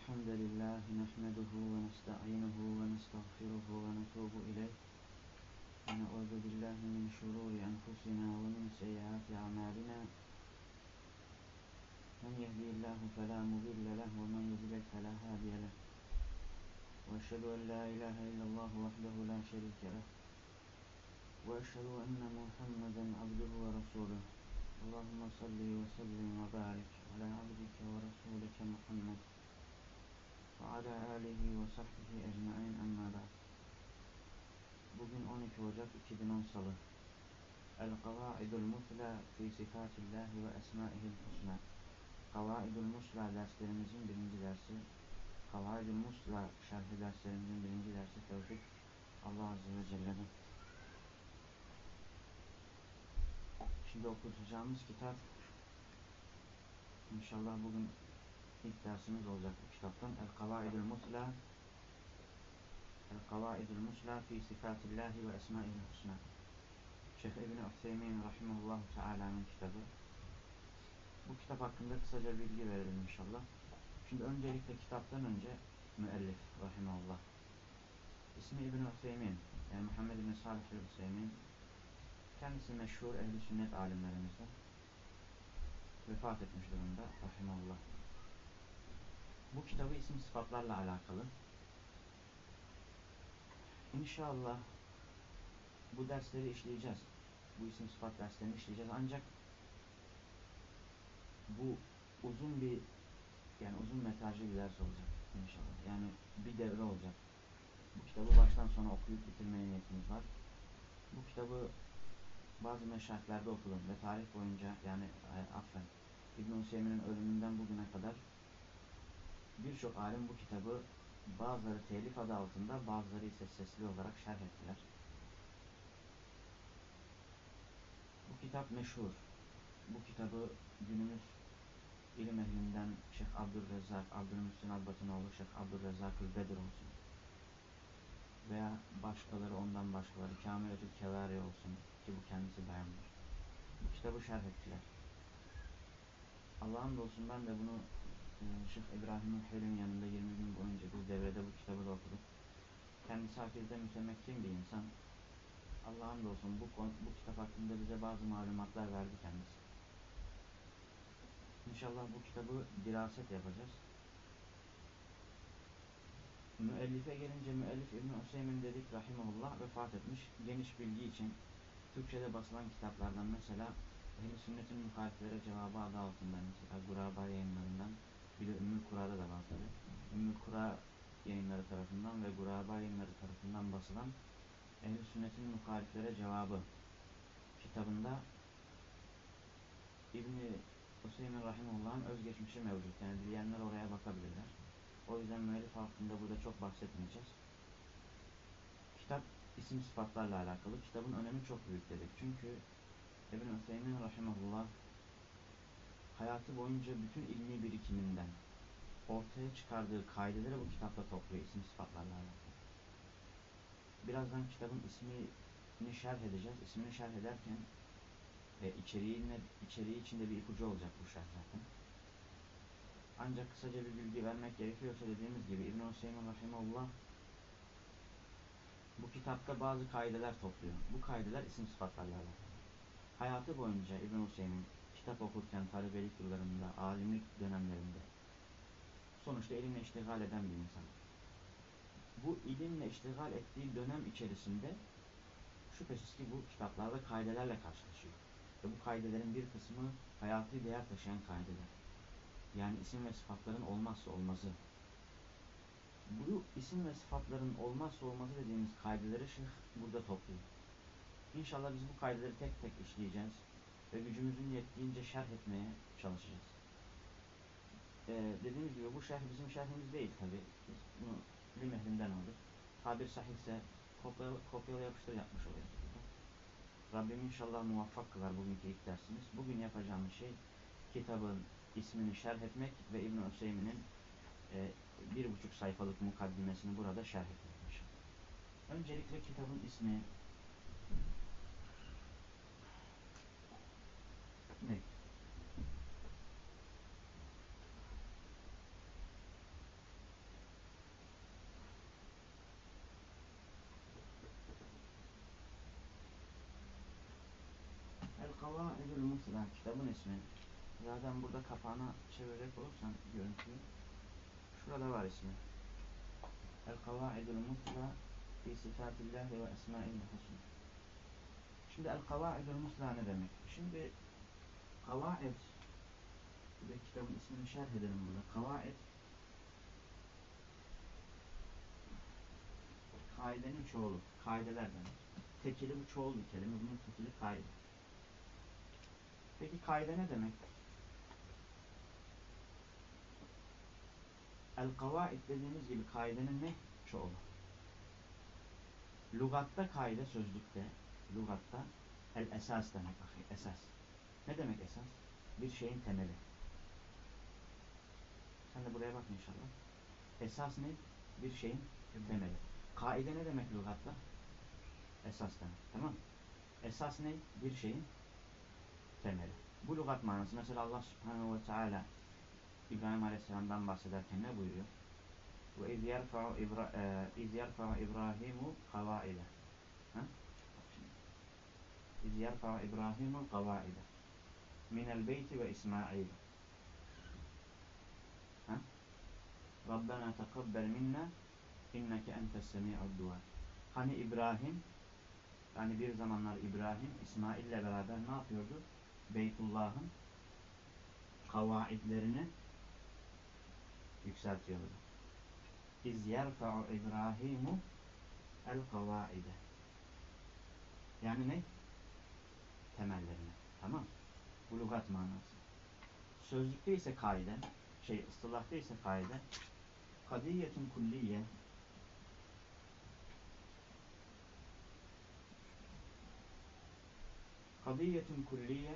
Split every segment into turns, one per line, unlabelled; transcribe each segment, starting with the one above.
الحمد لله نحمده ونستعينه ونستغفره ونتوب إليه. ونعوذ بالله من شرور أنفسنا ومن سيئات أعمالنا. من يهدي الله فلا مضل له ومن يضلل فلا هادي له. وأشهد أن لا إله إلا الله وحده لا شريك له. وأشهد أن محمدا عبده ورسوله. اللهم صل وسلم وبارك على عبدك ورسولك محمد. وعلى آله وصحبه ecmain amma ba'd. Bugün 12 Ocak 2010 Salı. El-Kavaidul Musla fi Sifatillahi ve Esmaihil Husna. Kavaidul Musla derslerimizin birinci dersi. Kavaidul Musla şerhi derslerimizin birinci dersi Tevfik Allah Azze ve Celle'den. Şimdi okutacağımız kitap İnşallah bugün ilk dersimiz olacak bu kitaptan. El-Kavaidul Musla El-Kavaidul Musla fi Sifatillahi ve Esmaihil Husna. Şeyh İbni Üseymin Rahimullahu Teala'nın kitabı. Bu kitap hakkında kısaca bilgi verelim inşallah. Şimdi öncelikle kitaptan önce müellif Rahimullah. İsmi İbni Üseymin. Yani Muhammed İbni Salih Üseymin. Kendisi meşhur ehli sünnet alimlerimizden. Vefat etmiş durumda. Rahimullah. Bu kitabı isim sıfatlarla alakalı. İnşallah bu dersleri işleyeceğiz. Bu isim sıfat derslerini işleyeceğiz. Ancak bu uzun bir yani uzun metrajlı bir ders olacak inşallah. Yani bir devre olacak. Bu kitabı baştan sona okuyup bitirmeye niyetimiz var. Bu kitabı bazı meşahitlerde okudum ve tarih boyunca yani e, affen İbn-i ölümünden bugüne kadar birçok alim bu kitabı bazıları telif adı altında bazıları ise sesli olarak şerh ettiler. Bu kitap meşhur. Bu kitabı günümüz ilim ehlinden Şeyh Abdülrezzak, Abdülmüslim Albatınoğlu, Şeyh Abdülrezzak Bedir olsun. Veya başkaları ondan başkaları, Kamiletül Kevari olsun ki bu kendisi dayanmış. Bu kitabı şerh ettiler. Allah'ın olsun ben de bunu Şeyh İbrahim Hel'in yanında 20 gün boyunca bir devrede bu kitabı da okudum. Kendisi hakikaten mütemekkin bir insan. Allah'ın olsun bu, bu kitap hakkında bize bazı malumatlar verdi kendisi. İnşallah bu kitabı diraset yapacağız. Müellife gelince müellif İbn Hüseyin dedik rahimahullah vefat etmiş. Geniş bilgi için Türkçe'de basılan kitaplardan mesela Ehl-i Sünnet'in muhaliflere cevabı adı altında mesela Guraba yayınlarından bir de Ümmül Kura'da da var tabi. Ümmül Kura yayınları tarafından ve Guraba yayınları tarafından basılan Ehl-i Sünnet'in muhaliflere cevabı kitabında İbni Hüseyin Rahimullah'ın özgeçmişi mevcut. Yani dileyenler oraya bakabilirler. O yüzden müellif hakkında burada çok bahsetmeyeceğiz. Kitap isim sıfatlarla alakalı. Kitabın önemi çok büyük dedik. Çünkü İbn-i Hüseyin Rahimullah hayatı boyunca bütün ilmi birikiminden ortaya çıkardığı kaideleri bu kitapta topluyor isim sıfatlarla alakalı. Birazdan kitabın ismini şerh edeceğiz. İsmini şerh ederken ve içeriğine, içeriği içinde bir ipucu olacak bu şerh zaten. Ancak kısaca bir bilgi vermek gerekiyorsa dediğimiz gibi İbn-i Hüseyin Rahimullah bu kitapta bazı kaideler topluyor. Bu kaideler isim sıfatlarla alakalı. Hayatı boyunca İbn Hüseyin'in kitap okurken talebelik yıllarında, alimlik dönemlerinde sonuçta ilimle iştigal eden bir insan. Bu ilimle iştigal ettiği dönem içerisinde şüphesiz ki bu kitaplarda kaidelerle karşılaşıyor. Ve bu kaidelerin bir kısmı hayatı değer taşıyan kaideler. Yani isim ve sıfatların olmazsa olmazı. Bu isim ve sıfatların olmazsa olmazı dediğimiz kaideleri şeyh burada topluyor. İnşallah biz bu kaideleri tek tek işleyeceğiz ve gücümüzün yettiğince şerh etmeye çalışacağız. Ee, dediğimiz gibi bu şerh bizim şerhimiz değil tabi. Biz bunu ilim ehlinden aldık. Tabir sahihse kopya, kopyala yapıştır yapmış oluyoruz. Rabbim inşallah muvaffak kılar bugünkü ilk dersimiz. Bugün yapacağımız şey kitabın ismini şerh etmek ve İbn-i Hüseyin'in e, bir buçuk sayfalık mukaddimesini burada şerh etmek. Öncelikle kitabın ismi etmek. El-Kavaidül Musra kitabın ismi. Zaten burada kapağına çevirecek olursan görüntüyü. Şurada var ismi. El-Kavaidül Musra fi sifatillahi ve esmail husn. Şimdi el-kavaidul musla ne demek? Şimdi Kavaid bir kitabın ismini şerh edelim burada. Kavaid kaidenin çoğulu. Kaideler demek. Tekili bu çoğul bir kelime. Bunun tekili kaide. Peki kaide ne demek? El-Kavaid dediğimiz gibi kaidenin ne? Çoğulu. Lugatta kaide sözlükte, lugatta el esas demek esas. Ne demek esas? Bir şeyin temeli. Sen de buraya bak inşallah. Esas ne? Bir şeyin temeli. Kaide ne demek lugatta? Esas demek. Tamam Esas ne? Bir şeyin temeli. Bu lugat manası. Mesela Allah subhanehu ve teala İbrahim Aleyhisselam'dan bahsederken ne buyuruyor? İz yerfa'u İbra e, iz yerfa'u İbrahimu kavaide. Ha? İz yerfa'u İbrahimu kavaide. Minel beyti ve İsmail. Ha? Rabbena tekabbel minna inneke entes semi'ud dua. Hani İbrahim yani bir zamanlar İbrahim İsmail ile beraber ne yapıyordu? Beytullah'ın kavaidlerini yükseltiyordu. İz yerfa'u İbrahimu el kavaide. Yani ne? Temellerini. Tamam. Bu lügat manası. Sözlükte ise kaide, şey ıstılahta ise kaide kadiyetun kulliye kadiyetun kulliye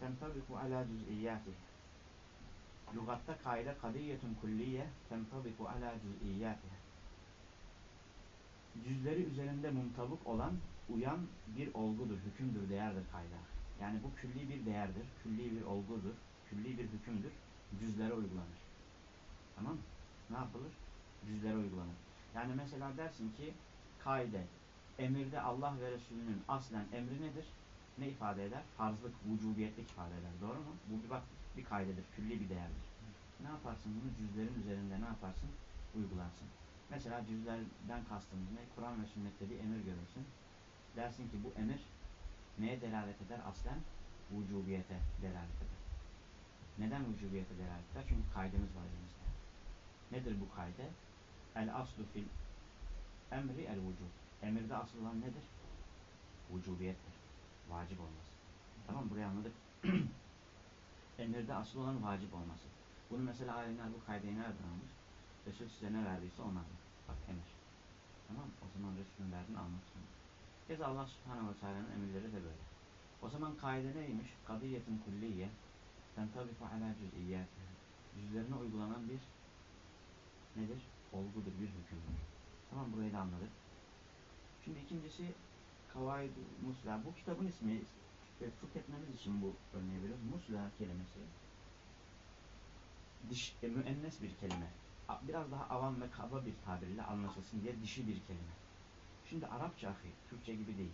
tentabiku ala cüz'iyyatih Lugatta kaide kadiyetun kulliye tentabiku ala cüz'iyyatih Cüzleri üzerinde muntabık olan, uyan bir olgudur, hükümdür, değerdir kayda. Yani bu külli bir değerdir, külli bir olgudur, külli bir hükümdür, cüzlere uygulanır. Tamam mı? Ne yapılır? Cüzlere uygulanır. Yani mesela dersin ki kaide, emirde Allah ve Resulünün aslen emri nedir? ne ifade eder? Farzlık, vücubiyetlik ifade eder. Doğru mu? Bu bir bak bir kaydedir, külli bir değerdir. Ne yaparsın bunu? Cüzlerin üzerinde ne yaparsın? Uygularsın. Mesela cüzlerden kastımız ne? Kur'an ve sünnette bir emir görürsün. Dersin ki bu emir neye delalet eder? Aslen vücubiyete delalet eder. Neden vücubiyete delalet eder? Çünkü kaydımız var elimizde. Nedir bu kayde? El aslu fil emri el vücub. Emirde asıl olan nedir? Vücubiyettir vacip olması. Tamam burayı anladık. Emirde asıl olan vacip olması. Bunu mesela alimler bu kaydeyi nereden almış? Resul size ne verdiyse ona Bak emir. Tamam O zaman Resul'ün verdiğini almak zorunda. Keza Allah subhanahu ve teala'nın emirleri de böyle. O zaman kaide neymiş? Kadiyetin kulliye tentabifu ala cüz'iyyat. Yüzlerine uygulanan bir nedir? Olgudur, bir hükümdür. Tamam burayı da anladık. Şimdi ikincisi Kavaid Musla. Bu kitabın ismi ve etmemiz için bu örneği veriyoruz. Musla kelimesi diş, e, müennes bir kelime. Biraz daha avam ve kaba bir tabirle anlaşılsın diye dişi bir kelime. Şimdi Arapça ahi, Türkçe gibi değil.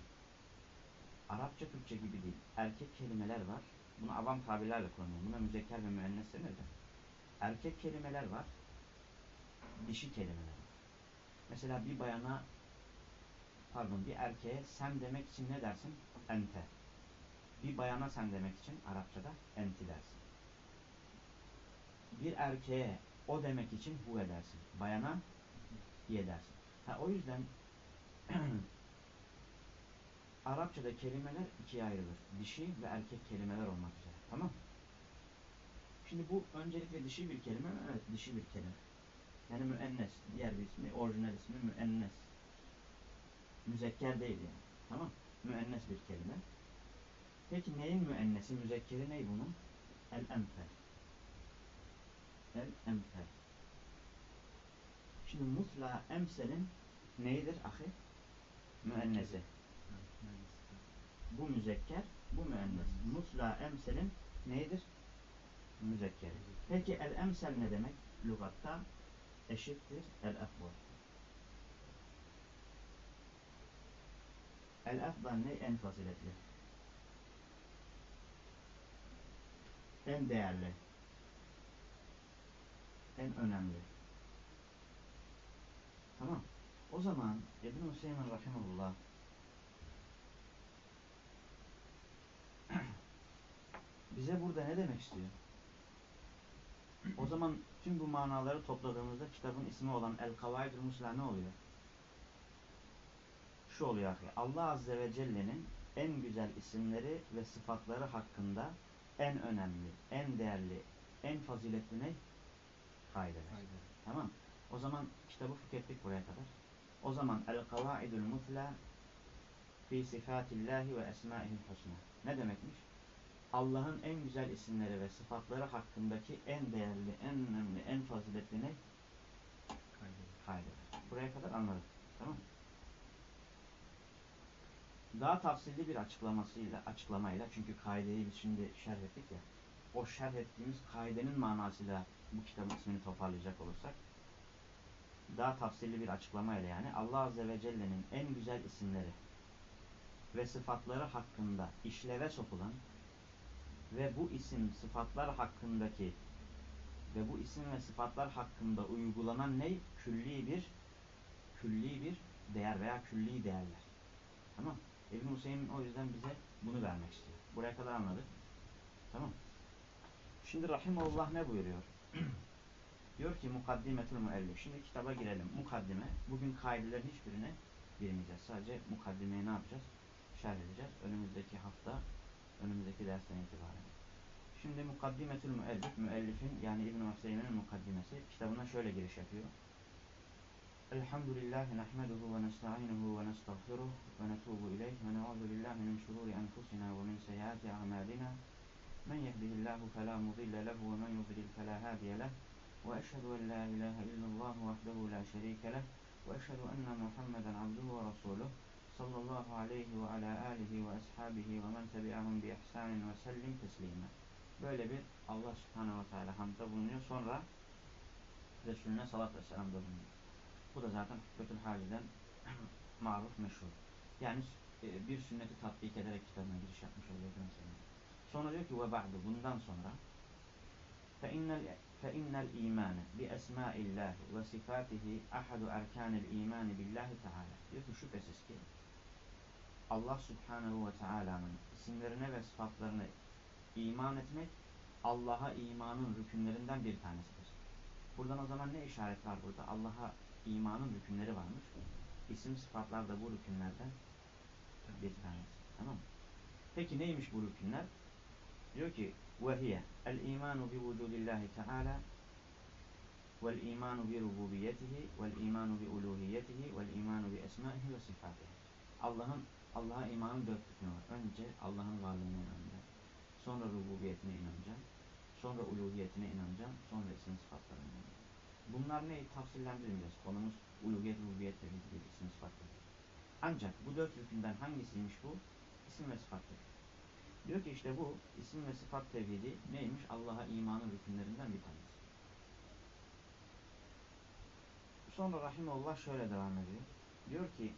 Arapça Türkçe gibi değil. Erkek kelimeler var. Bunu avam tabirlerle kullanıyor. Buna müzekker ve müennes denir de. Erkek kelimeler var. Dişi kelimeler var. Mesela bir bayana pardon bir erkeğe sen demek için ne dersin? Ente. Bir bayana sen demek için Arapçada enti dersin. Bir erkeğe o demek için hu edersin. Bayana hiye dersin. Ha, o yüzden Arapçada kelimeler ikiye ayrılır. Dişi ve erkek kelimeler olmak üzere. Tamam Şimdi bu öncelikle dişi bir kelime mi? Evet dişi bir kelime. Yani müennes. Diğer bir ismi, orijinal ismi müennes. Müzekker değil yani. Tamam Müennes bir kelime. Peki neyin müennesi? Müzekkeri ney bunun? El-emfel. El-emfel. Şimdi musla emselin neydir ahi? Müennesi. Bu müzekker, bu müennes. Musla emselin neydir? Müzekkeri. Peki el-emsel ne demek? Lugatta eşittir el-efbol. El-efdal ne? En faziletli. en değerli, en önemli. Tamam. O zaman İbn-i Hüseyin Rahimullah bize burada ne demek istiyor? O zaman tüm bu manaları topladığımızda kitabın ismi olan El-Kavaidül Musla ne oluyor? Şu oluyor ki Allah Azze ve Celle'nin en güzel isimleri ve sıfatları hakkında en önemli, en değerli, en faziletli ne? Kaideler. Tamam. O zaman kitabı tükettik buraya kadar. O zaman El-Kavaidül Musla fi sifatillahi ve esmaihil husna. Ne demekmiş? Allah'ın en güzel isimleri ve sıfatları hakkındaki en değerli, en önemli, en faziletli ne? Kaydedir. Buraya kadar anladık. Tamam mı? Daha tafsilli bir açıklamasıyla, açıklamayla çünkü kaideyi biz şimdi şerh ettik ya. O şerh ettiğimiz kaidenin manasıyla bu kitabın ismini toparlayacak olursak daha tafsilli bir açıklamayla yani Allah Azze ve Celle'nin en güzel isimleri ve sıfatları hakkında işleve sokulan ve bu isim sıfatlar hakkındaki ve bu isim ve sıfatlar hakkında uygulanan ne? Külli bir külli bir değer veya külli değerler. Tamam. İbn Hüseyin o yüzden bize bunu vermek istiyor. Buraya kadar anladık. Tamam. Şimdi Rahimullah ne buyuruyor? diyor ki mukaddimetül müellif. Şimdi kitaba girelim. Mukaddime. Bugün kaidelerin hiçbirine girmeyeceğiz. Sadece mukaddimeyi ne yapacağız? Şerh edeceğiz. Önümüzdeki hafta önümüzdeki dersten itibaren. Şimdi mukaddimetül müellif, müellifin yani İbn-i Hüseyin'in mukaddimesi kitabına şöyle giriş yapıyor. Elhamdülillahi nehmeduhu ve nesta'inuhu ve nestağfiruh ve netubu ileyh ve ne'udhu billahi min şururi enfusina ve min seyyati a'malina men yehdihillahu felâ mudille lehu ve men yudlil felâ hâdiye leh vahdehu la şerike leh ve eşhedü enne Muhammeden abduhu ve rasuluh sallallahu aleyhi ve ala alihi ve ashabihi ve men tebi'ahum bi ihsanin ve sellim teslime. Böyle bir Allah subhanehu ve teala hamda bulunuyor. Sonra Resulüne salat ve selamda bulunuyor. Bu da zaten Hükketül Hali'den maruf meşhur. Yani e, bir sünneti tatbik ederek kitabına giriş yapmış oluyor. Sonra diyor ki ve ba'du bundan sonra فَاِنَّ الْا۪يمَانَ بِاَسْمَاءِ اللّٰهِ وَصِفَاتِهِ اَحَدُ اَرْكَانِ الْا۪يمَانِ بِاللّٰهِ Teala. Diyor ki şüphesiz ki Allah Subhanahu ve Teala'nın isimlerine ve sıfatlarına iman etmek Allah'a imanın rükünlerinden bir tanesidir. Buradan o zaman ne işaret var burada? Allah'a imanın rükünleri varmış. İsim sıfatlar da bu rükünlerden bir tanesi. Tamam mı? Peki neymiş bu rükünler? Diyor ki وَهِيَ الْاِيمَانُ بِوُجُودِ اللّٰهِ تَعَالَى وَالْاِيمَانُ بِرُبُوبِيَتِهِ وَالْاِيمَانُ بِأُلُوهِيَتِهِ وَالْاِيمَانُ بِأَسْمَائِهِ وَصِفَاتِهِ Allah'ın Allah'a imanın dört rükünü var. Önce Allah'ın varlığına inanacağım. Sonra rububiyetine inanacağım. Sonra uluhiyetine inanacağım. Sonra isim sıfatlarına inanacağım. Bunlar ne? Tafsillendirmeyeceğiz. Konumuz uluhiyet, rububiyet ve isim sıfatları. Ancak bu dört rükünden hangisiymiş bu? İsim ve sıfat tevhidi. Diyor ki işte bu isim ve sıfat tevhidi neymiş? Allah'a imanın rükünlerinden bir tanesi. Sonra Rahimullah şöyle devam ediyor. Diyor ki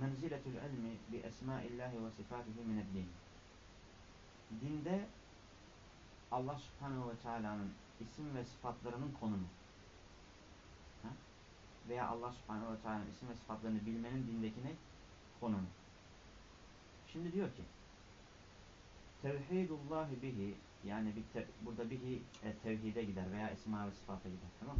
menziletül ilmi bi esmaillahi ve sifatihi mineddin. Dinde Allah subhanehu ve teala'nın isim ve sıfatlarının konumu. Ha? Veya Allah subhanehu ve teala'nın isim ve sıfatlarını bilmenin dindeki ne? Konumu. Şimdi diyor ki tevhidullahi bihi yani bir te, burada bihi e, tevhide gider veya isma ve sıfata gider. Tamam?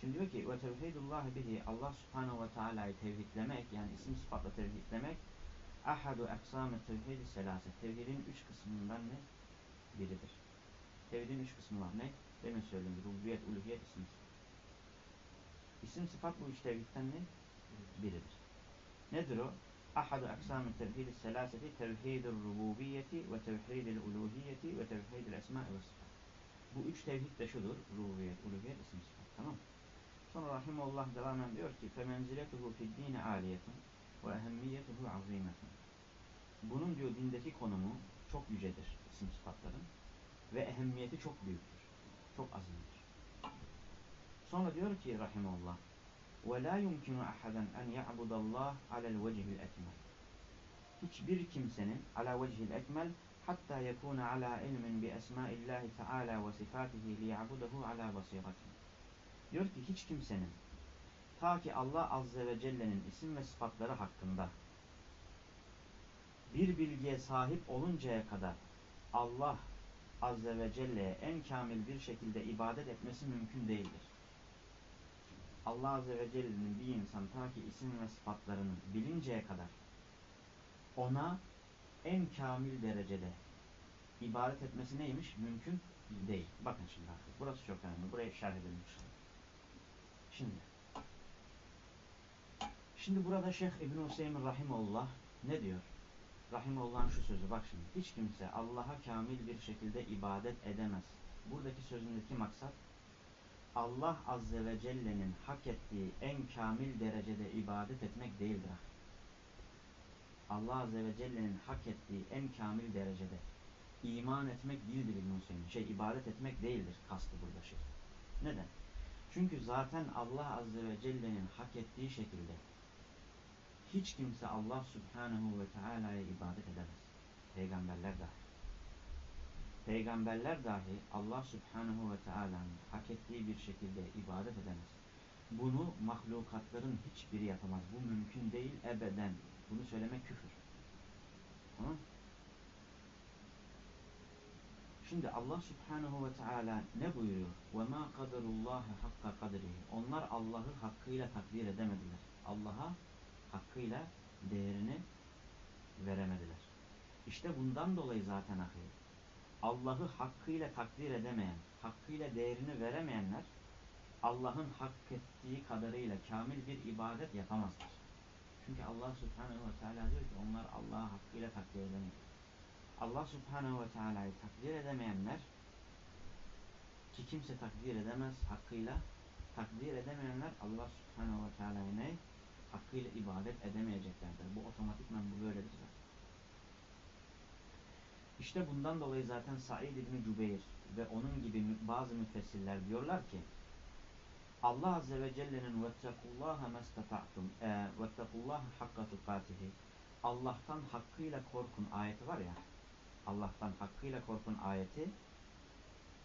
Şimdi diyor ki ve tevhidullahi bihi Allah subhanahu ve teala'yı tevhidlemek yani isim sıfatla tevhidlemek ahadu eksamı tevhidi selase tevhidin üç kısmından ne? Biridir. Tevhidin üç kısmı var. Ne? Demin söyledim. Rububiyet, uluhiyet, isim sıfat. İsim sıfat bu üç tevhidden ne? Biridir. Nedir o? Ahadu eksamı tevhidi selaseti tevhidul rububiyeti ve tevhidil uluhiyeti ve tevhidil esma ve sıfat. Bu üç tevhid de şudur. Rububiyet, uluhiyet, isim sıfat. Tamam mı? Sonra Rahimullah devam ediyor ki فَمَنْزِلَتُهُ فِي الدِّينِ عَالِيَةٌ وَاَهَمِّيَتُهُ عَظِيمَةٌ Bunun diyor dindeki konumu çok yücedir isim sıfatların ve ehemmiyeti çok büyüktür. Çok azimdir. Sonra diyor ki Rahimullah وَلَا يُمْكِنُ أَحَدًا أَنْ يَعْبُدَ اللّٰهِ عَلَى الْوَجْهِ الْاَكْمَلِ Hiçbir kimsenin ala vecihil ekmel hatta yekuna ala ilmin bi esmaillahi teala ve sifatihi liya'budahu ala basiratin. Diyor ki hiç kimsenin ta ki Allah azze ve celle'nin isim ve sıfatları hakkında bir bilgiye sahip oluncaya kadar Allah azze ve celle'ye en kamil bir şekilde ibadet etmesi mümkün değildir. Allah azze ve celle'nin bir insan ta ki isim ve sıfatlarını bilinceye kadar ona en kamil derecede ibadet etmesi neymiş? Mümkün değil. Bakın şimdi artık. Burası çok önemli. Buraya şerh edilmiş. Şimdi. Şimdi burada Şeyh İbn Hüseyin Rahimullah ne diyor? Rahimullah'ın şu sözü. Bak şimdi. Hiç kimse Allah'a kamil bir şekilde ibadet edemez. Buradaki sözündeki maksat Allah Azze ve Celle'nin hak ettiği en kamil derecede ibadet etmek değildir. Allah Azze ve Celle'nin hak ettiği en kamil derecede iman etmek değildir İbn Hüseyin. Şey ibadet etmek değildir kastı burada şey. Neden? Çünkü zaten Allah Azze ve Celle'nin hak ettiği şekilde hiç kimse Allah Subhanahu ve Teala'ya ibadet edemez. Peygamberler dahi. Peygamberler dahi Allah Subhanahu ve Teala'nın hak ettiği bir şekilde ibadet edemez. Bunu mahlukatların hiçbiri yapamaz. Bu mümkün değil ebeden. Bunu söylemek küfür. Tamam Şimdi Allah Subhanahu ve Teala ne buyuruyor? وَمَا قَدَرُ اللّٰهَ حَقَّ قَدْرِهِ Onlar Allah'ı hakkıyla takdir edemediler. Allah'a hakkıyla değerini veremediler. İşte bundan dolayı zaten ahi. Allah'ı hakkıyla takdir edemeyen, hakkıyla değerini veremeyenler Allah'ın hak ettiği kadarıyla kamil bir ibadet yapamazlar. Çünkü Allah Subhanahu ve Teala diyor ki onlar Allah'ı hakkıyla takdir edemiyor. Allah Subhanahu ve Teala'yı takdir edemeyenler ki kimse takdir edemez hakkıyla takdir edemeyenler Allah Subhanahu ve Teala'ya ne? Hakkıyla ibadet edemeyeceklerdir. Bu otomatikman bu böyledir zaten. İşte bundan dolayı zaten Said İbni Cübeyr ve onun gibi bazı müfessirler diyorlar ki Allah Azze ve Celle'nin وَاتَّقُوا مَسْتَطَعْتُمْ وَاتَّقُوا hakka tukatihi Allah'tan hakkıyla korkun ayeti var ya Allah'tan hakkıyla korkun ayeti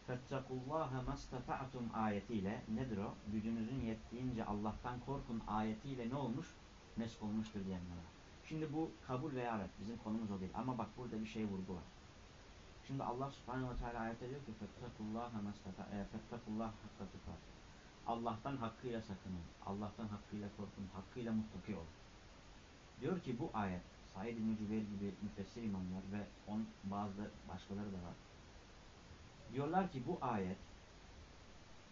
فَاتَّقُوا مَسْتَطَعْتُمْ ayetiyle nedir o? Gücünüzün yettiğince Allah'tan korkun ayetiyle ne olmuş? Nesk olmuştur diyenler var. Şimdi bu kabul veya red. Bizim konumuz o değil. Ama bak burada bir şey vurgu var. Şimdi Allah subhanehu ve teala ayette diyor ki فَاتَّقُوا hakka tukatihi Allah'tan hakkıyla sakının. Allah'tan hakkıyla korkun. Hakkıyla muttaki olun. Diyor ki bu ayet Said İbn Cübeyr gibi müfessir imamlar ve on bazı başkaları da var. Diyorlar ki bu ayet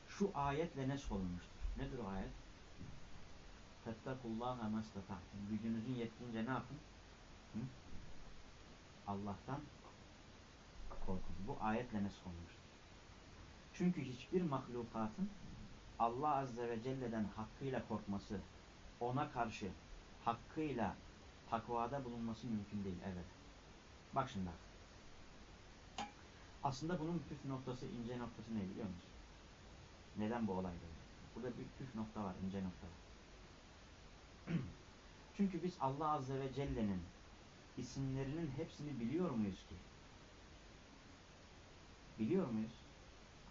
şu ayetle nesk olunmuştur. Nedir o ayet? Fettakullaha mastata'tum. Gücünüzün yettiğince ne yapın? Hı? Allah'tan korkun. Bu ayetle nesk olunmuştur. Çünkü hiçbir mahlukatın Allah Azze ve Celle'den hakkıyla korkması, ona karşı hakkıyla takvada bulunması mümkün değil. Evet. Bak şimdi. Aslında bunun püf noktası, ince noktası ne biliyor musun? Neden bu olay böyle? Burada bir püf nokta var, ince nokta var. Çünkü biz Allah Azze ve Celle'nin isimlerinin hepsini biliyor muyuz ki? Biliyor muyuz?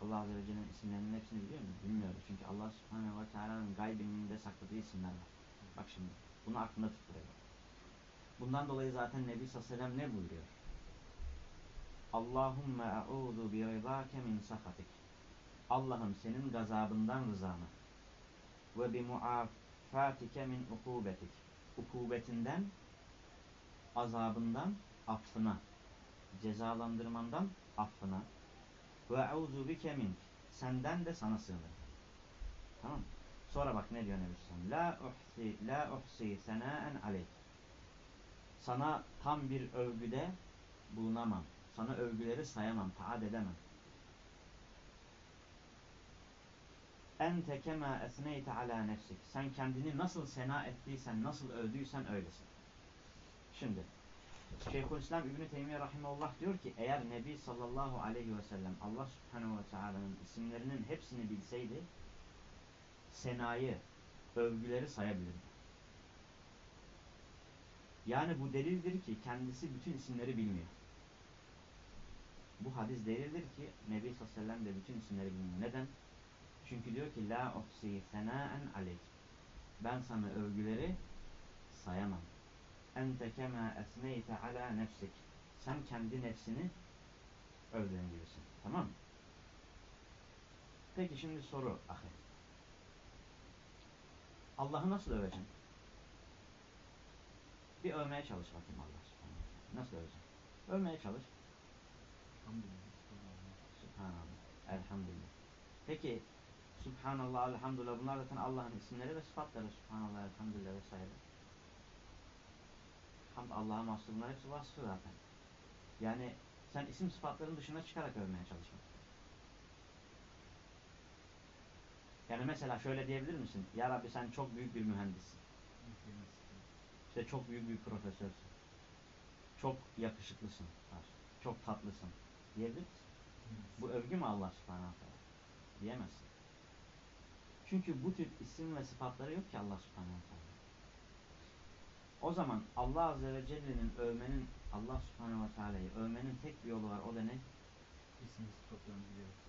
Allah Azze ve Celle'nin isimlerinin hepsini biliyor muyuz? Bilmiyoruz. Çünkü Allah Subhanahu ve Teala'nın gaybinde sakladığı isimler var. Bak şimdi. Bunu aklında tut buraya. Bundan dolayı zaten Nebi Sallallahu ne buyuruyor? Allahümme e'udu bi rızake min sahatik. Allah'ım senin gazabından rızanı ve bi muafatike min ukubetik. Ukubetinden, azabından affına, cezalandırmandan affına ve e'udu bike min. Senden de sana sığınırım. Tamam Sonra bak ne diyor Nebi Sallallahu La uhsi, la uhsi senaen aleyk sana tam bir övgüde bulunamam. Sana övgüleri sayamam, taat edemem. Ente kema esneyte ala nefsik. Sen kendini nasıl sena ettiysen, nasıl övdüysen öylesin. Şimdi Şeyhülislam İbn-i Teymiye Rahimullah diyor ki eğer Nebi sallallahu aleyhi ve sellem Allah subhanehu ve teala'nın isimlerinin hepsini bilseydi senayı, övgüleri sayabilirdi. Yani bu delildir ki kendisi bütün isimleri bilmiyor. Bu hadis delildir ki Nebi sallallahu aleyhi ve sellem de bütün isimleri bilmiyor. Neden? Çünkü diyor ki la uhsi senaen aleyk. Ben sana övgüleri sayamam. Ente kema esneyte ala nefsik. Sen kendi nefsini övdüğün gibisin. Tamam mı? Peki şimdi soru ahi. Allah'ı nasıl öveceksin? Bir övmeye çalış bakayım Allah. Nasıl öveceksin? Övmeye çalış. Subhanallah. Elhamdülillah. Peki Subhanallah, Elhamdülillah bunlar zaten Allah'ın isimleri ve sıfatları. Subhanallah, Elhamdülillah vesaire. Hamd Allah'a mahsus bunlar hepsi vasfı zaten. Yani sen isim sıfatların dışına çıkarak övmeye çalışmak. Yani mesela şöyle diyebilir misin? Ya Rabbi sen çok büyük bir mühendissin. İşte çok büyük bir profesörsün. Çok yakışıklısın. Çok tatlısın. Diyebilir misin? Bu övgü mü Allah subhanahu teala? Diyemezsin. Çünkü bu tür isim ve sıfatları yok ki Allah subhanahu teala. O zaman Allah azze ve celle'nin övmenin Allah subhanahu teala'yı övmenin tek bir yolu var. O da ne?
İsim sıfatlarını biliyoruz.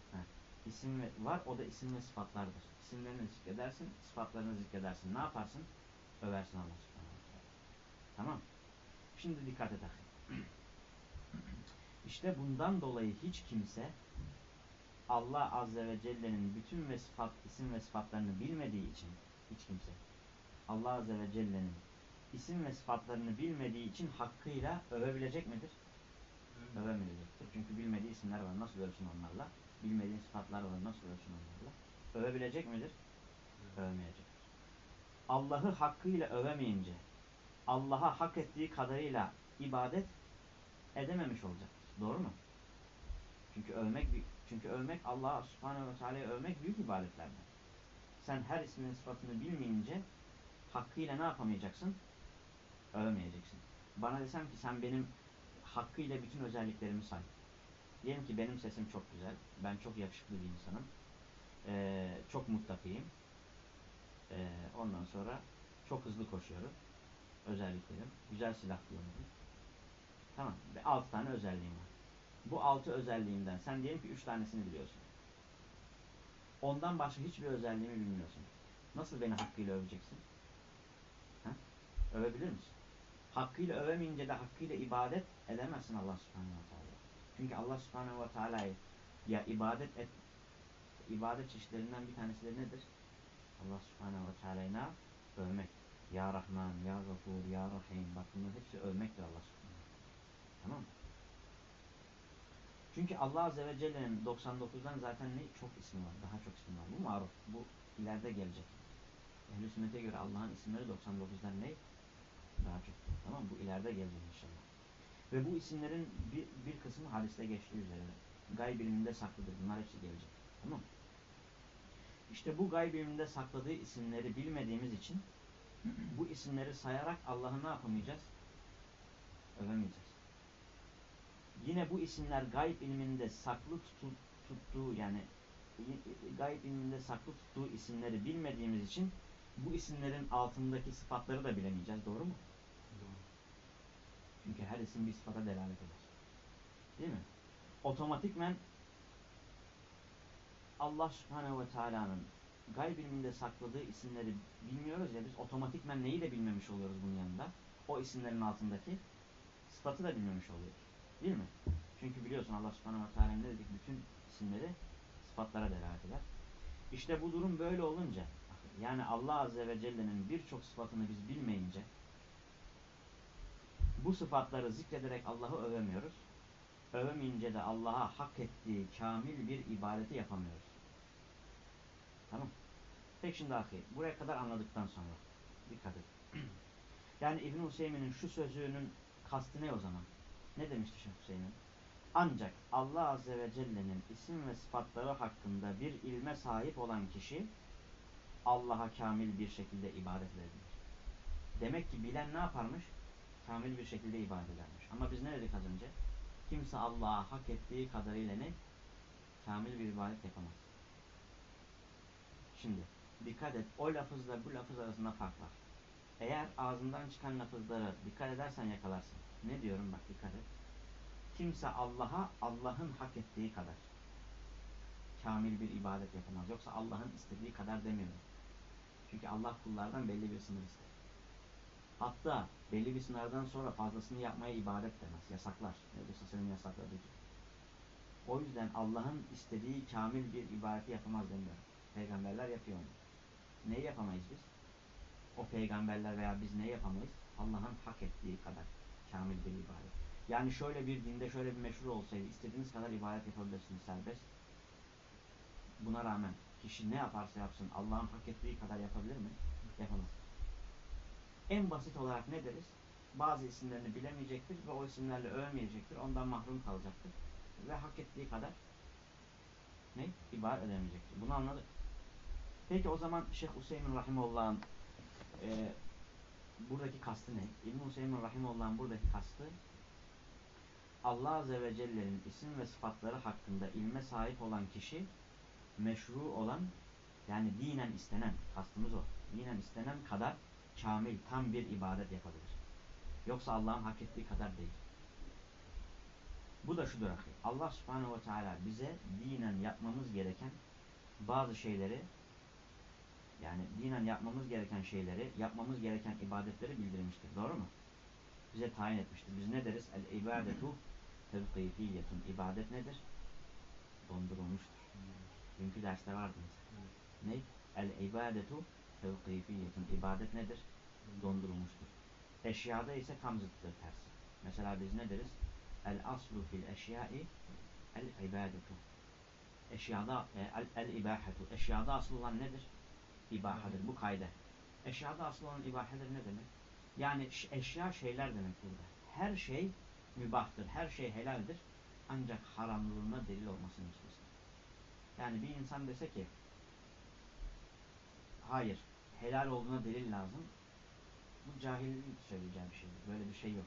İsim ve, var. O da isim ve sıfatlardır. İsimlerini zikredersin, sıfatlarını zikredersin. Ne yaparsın? Översin Allah subhanahu teala. Tamam. Şimdi dikkat et. İşte bundan dolayı hiç kimse Allah Azze ve Celle'nin bütün ve sıfat, isim ve sıfatlarını bilmediği için hiç kimse Allah Azze ve Celle'nin isim ve sıfatlarını bilmediği için hakkıyla övebilecek midir? Övemeyecektir. Çünkü bilmediği isimler var. Nasıl övsün onlarla? Bilmediği sıfatlar var. Nasıl övsün onlarla? Övebilecek midir? Övmeyecektir. Allah'ı hakkıyla övemeyince Allah'a hak ettiği kadarıyla ibadet edememiş olacaktır. Doğru mu? Çünkü övmek çünkü övmek Allah Subhanahu ve Teala'yı övmek büyük ibadetlerden. Sen her ismin sıfatını bilmeyince hakkıyla ne yapamayacaksın? Övmeyeceksin. Bana desem ki sen benim hakkıyla bütün özelliklerimi say. Diyelim ki benim sesim çok güzel. Ben çok yakışıklı bir insanım. Ee, çok muttakiyim. Ee, ondan sonra çok hızlı koşuyorum. Özelliklerim. Güzel silah kullanıyorum. Tamam. Ve altı tane özelliğim var. Bu altı özelliğimden sen diyelim ki üç tanesini biliyorsun. Ondan başka hiçbir özelliğimi bilmiyorsun. Nasıl beni hakkıyla öveceksin? Ha? Övebilir misin? Hakkıyla övemeyince de hakkıyla ibadet edemezsin Allah subhanehu ve teala. Çünkü Allah subhanehu ve teala'yı ya ibadet et ibadet çeşitlerinden bir tanesi de nedir? Allah subhanehu ve teala'yı? Övmek. Ya Rahman, Ya Gafur, Ya Rahim. Bak bunların hepsi övmektir Allah subhanehu Tamam mı? Çünkü Allah Azze ve Celle'nin 99'dan zaten ne? Çok ismi var. Daha çok ismi var. Bu maruf. Bu ileride gelecek. Ehl-i göre Allah'ın isimleri 99'dan ne? Çok. Tamam? Bu ileride gelecek inşallah. Ve bu isimlerin bir, bir kısmı hadiste geçtiği üzere. Gayb ilminde saklıdır. Bunlar hepsi gelecek. Tamam? İşte bu gayb ilminde sakladığı isimleri bilmediğimiz için bu isimleri sayarak Allah'ı ne yapamayacağız? Övemeyeceğiz. Yine bu isimler gayb ilminde saklı tutu, tuttuğu yani gayb ilminde saklı tuttuğu isimleri bilmediğimiz için bu isimlerin altındaki sıfatları da bilemeyeceğiz. Doğru mu? Çünkü her isim bir sıfata delalet eder. Değil mi? Otomatikmen Allah Subhanahu ve Teala'nın gayb ilminde sakladığı isimleri bilmiyoruz ya biz otomatikmen neyi de bilmemiş oluyoruz bunun yanında? O isimlerin altındaki sıfatı da bilmemiş oluyoruz. Değil mi? Çünkü biliyorsun Allah subhanahu ve teala ne dedik? Bütün isimleri sıfatlara delalet eder. İşte bu durum böyle olunca yani Allah azze ve celle'nin birçok sıfatını biz bilmeyince bu sıfatları zikrederek Allah'ı övemiyoruz. Övemeyince de Allah'a hak ettiği kamil bir ibadeti yapamıyoruz. Tamam. Peki şimdi ahi, buraya kadar anladıktan sonra dikkat et. yani İbn Hüseyin'in şu sözünün kastı ne o zaman? Ne demişti Şeyh Hüseyin'in? Ancak Allah Azze ve Celle'nin isim ve sıfatları hakkında bir ilme sahip olan kişi Allah'a kamil bir şekilde ibadet edebilir. Demek ki bilen ne yaparmış? Kamil bir şekilde ibadet. Ama biz ne dedik az önce? Kimse Allah'a hak ettiği kadarıyla ne? Kamil bir ibadet yapamaz. Şimdi dikkat et. O lafızla bu lafız arasında fark var. Eğer ağzından çıkan lafızlara dikkat edersen yakalarsın. Ne diyorum bak dikkat et. kimse Allah'a Allah'ın hak ettiği kadar kamil bir ibadet yapamaz. Yoksa Allah'ın istediği kadar demiyorum. Çünkü Allah kullardan belli bir sınır ister. Hatta belli bir sınırdan sonra fazlasını yapmaya ibadet demez. Yasaklar. Nebi Sassan'ın yasakladığı. O yüzden Allah'ın istediği kamil bir ibadeti yapamaz demiyorum. Peygamberler yapıyor onu. Neyi yapamayız biz? O peygamberler veya biz ne yapamayız? Allah'ın hak ettiği kadar kamil bir ibadet. Yani şöyle bir dinde şöyle bir meşhur olsaydı istediğiniz kadar ibadet yapabilirsiniz serbest. Buna rağmen kişi ne yaparsa yapsın Allah'ın hak ettiği kadar yapabilir mi? Yapamaz. En basit olarak ne deriz? Bazı isimlerini bilemeyecektir ve o isimlerle övmeyecektir. Ondan mahrum kalacaktır. Ve hak ettiği kadar ne? İbadet edemeyecektir. Bunu anladık. Peki o zaman Şeyh Hüseyin Rahimullah'ın e, buradaki kastı ne? İbn-i Hüseyin Rahimullah'ın buradaki kastı Allah Azze ve Celle'nin isim ve sıfatları hakkında ilme sahip olan kişi meşru olan yani dinen istenen kastımız o. Dinen istenen kadar kamil, tam bir ibadet yapabilir. Yoksa Allah'ın hak ettiği kadar değil. Bu da şudur ahi. Allah subhanehu ve teala bize dinen yapmamız gereken bazı şeyleri yani dinen yapmamız gereken şeyleri, yapmamız gereken ibadetleri bildirmiştir. Doğru mu? Bize tayin etmiştir. Biz ne deriz? El ibadetu tevkifiyetun. İbadet nedir? Dondurulmuştur. Dünkü derste vardı. Ne? El ibadetu tevkifiyetun. İbadet nedir? Dondurulmuştur. Eşyada ise tam zıttır tersi. Mesela biz ne deriz? El aslu fil eşyai el ibadetu. Eşyada e, el, el ibahetu. Eşyada asıl olan nedir? İbahadır. Bu kayda. Eşyada asıl olan ibahedir ne demek? Yani eşya şeyler demek burada. Her şey mübahtır. Her şey helaldir. Ancak haramlığına delil olmasını istiyorsun. Yani bir insan dese ki hayır helal olduğuna delil lazım. Bu cahilin söyleyeceği bir şeydir. Böyle bir şey yok.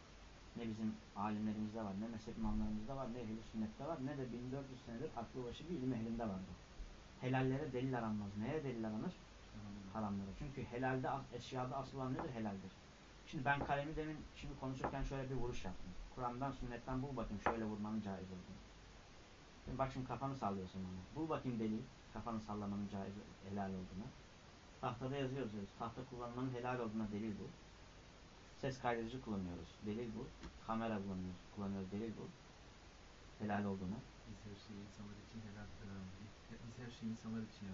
Ne bizim alimlerimizde var, ne mezhep imamlarımızda var, ne ehl sünnette var, ne de 1400 senedir aklı başı bir ilim ehlinde var bu. Helallere delil aranmaz. Neye delil aranır? Haramlara. Çünkü helalde, eşyada asıl olan nedir? Helaldir. Şimdi ben kalemi demin şimdi konuşurken şöyle bir vuruş yaptım. Kur'an'dan, sünnetten bul bakayım şöyle vurmanın caiz olduğunu. Şimdi bak şimdi kafanı sallıyorsun bana. Bul bakayım delil, kafanı sallamanın caiz, helal olduğuna. Tahtada yazıyoruz. Diyoruz. Tahta kullanmanın helal olduğuna delil bu. Ses kaydedici kullanıyoruz. Delil bu. Kamera kullanıyoruz. Kullanıyoruz. Delil bu. Helal olduğuna.
Biz her şeyi insanlar için helal. Biz her şeyi insanlar için.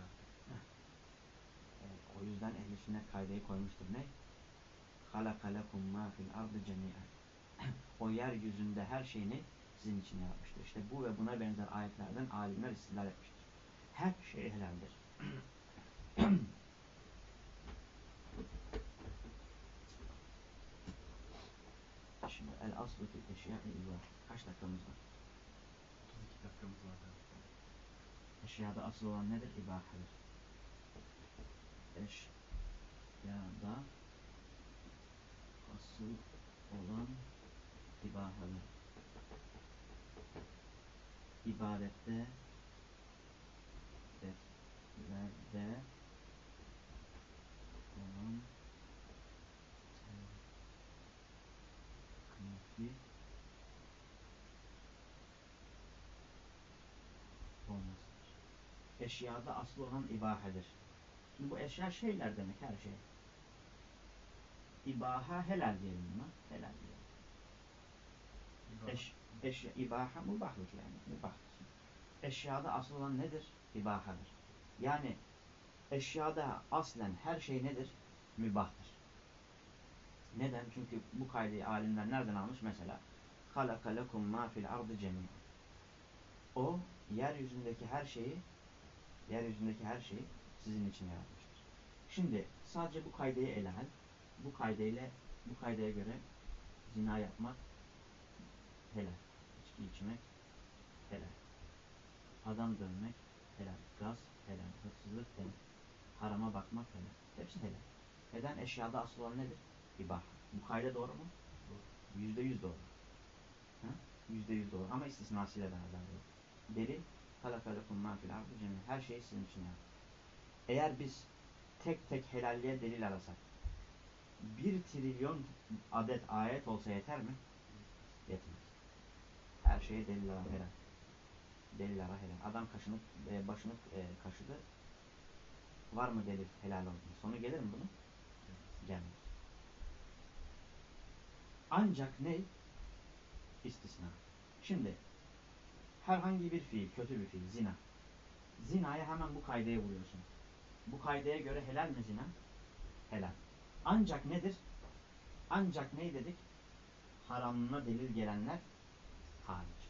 Evet, o yüzden ehl sünnet kaydeyi koymuştur. Ne? halaka lekum ma fil ardı cemi'en. o yeryüzünde her şeyini sizin için yaratmıştır. İşte bu ve buna benzer ayetlerden alimler istilal etmiştir. Her şey helaldir. Şimdi el aslu fil eşya'i ibah. Kaç dakikamız var?
32 dakikamız var.
Eşyada asıl olan nedir? İbahadır. Eşyada asıl olan ibahadır. İbadette ibadetlerde olan tevkifi olmasıdır Eşyada asıl olan ibahedir. Şimdi bu eşya şeyler demek her şey. İbaha helal diyelim buna. Helal diyelim. Eş, eşya, ibaha mubahlık yani. Mubahlık. Eşyada asıl olan nedir? İbahadır. Yani eşyada aslen her şey nedir? Mübahtır. Neden? Çünkü bu kaydı alimler nereden almış? Mesela خَلَقَ لَكُمْ مَا فِي الْعَرْضِ جَمِيعًا O, yeryüzündeki her şeyi yeryüzündeki her şeyi sizin için yaratmıştır. Şimdi sadece bu kaydeyi ele al. Bu kaydayla bu kaydaya göre zina yapmak helal. İçki içmek helal. Adam dövmek helal. Gaz helal. Hırsızlık helal. Harama bakmak helal. Hepsi helal. Neden? Eşyada asıl olan nedir? İbah. Bu kayda doğru mu? Yüzde yüz doğru. Ha? Yüzde yüz doğru. Ama istisnasıyla beraber doğru. Delil halakalakum ma fil ardı cemi. Her şey sizin için yani. Eğer biz tek tek helalliğe delil arasak bir trilyon adet ayet olsa yeter mi? Yetmez. Her şeye delil ara helal. Delil ara helal. Adam kaşınıp e, başını e, kaşıdı. Var mı delil helal olduğunu? Sonu gelir mi bunun? Gelmez. Ancak ne? İstisna. Şimdi herhangi bir fiil, kötü bir fiil, zina. Zinaya hemen bu kaydeye vuruyorsun. Bu kaydeye göre helal mi zina? Helal. Ancak nedir? Ancak ne dedik? Haramına delil gelenler hariç.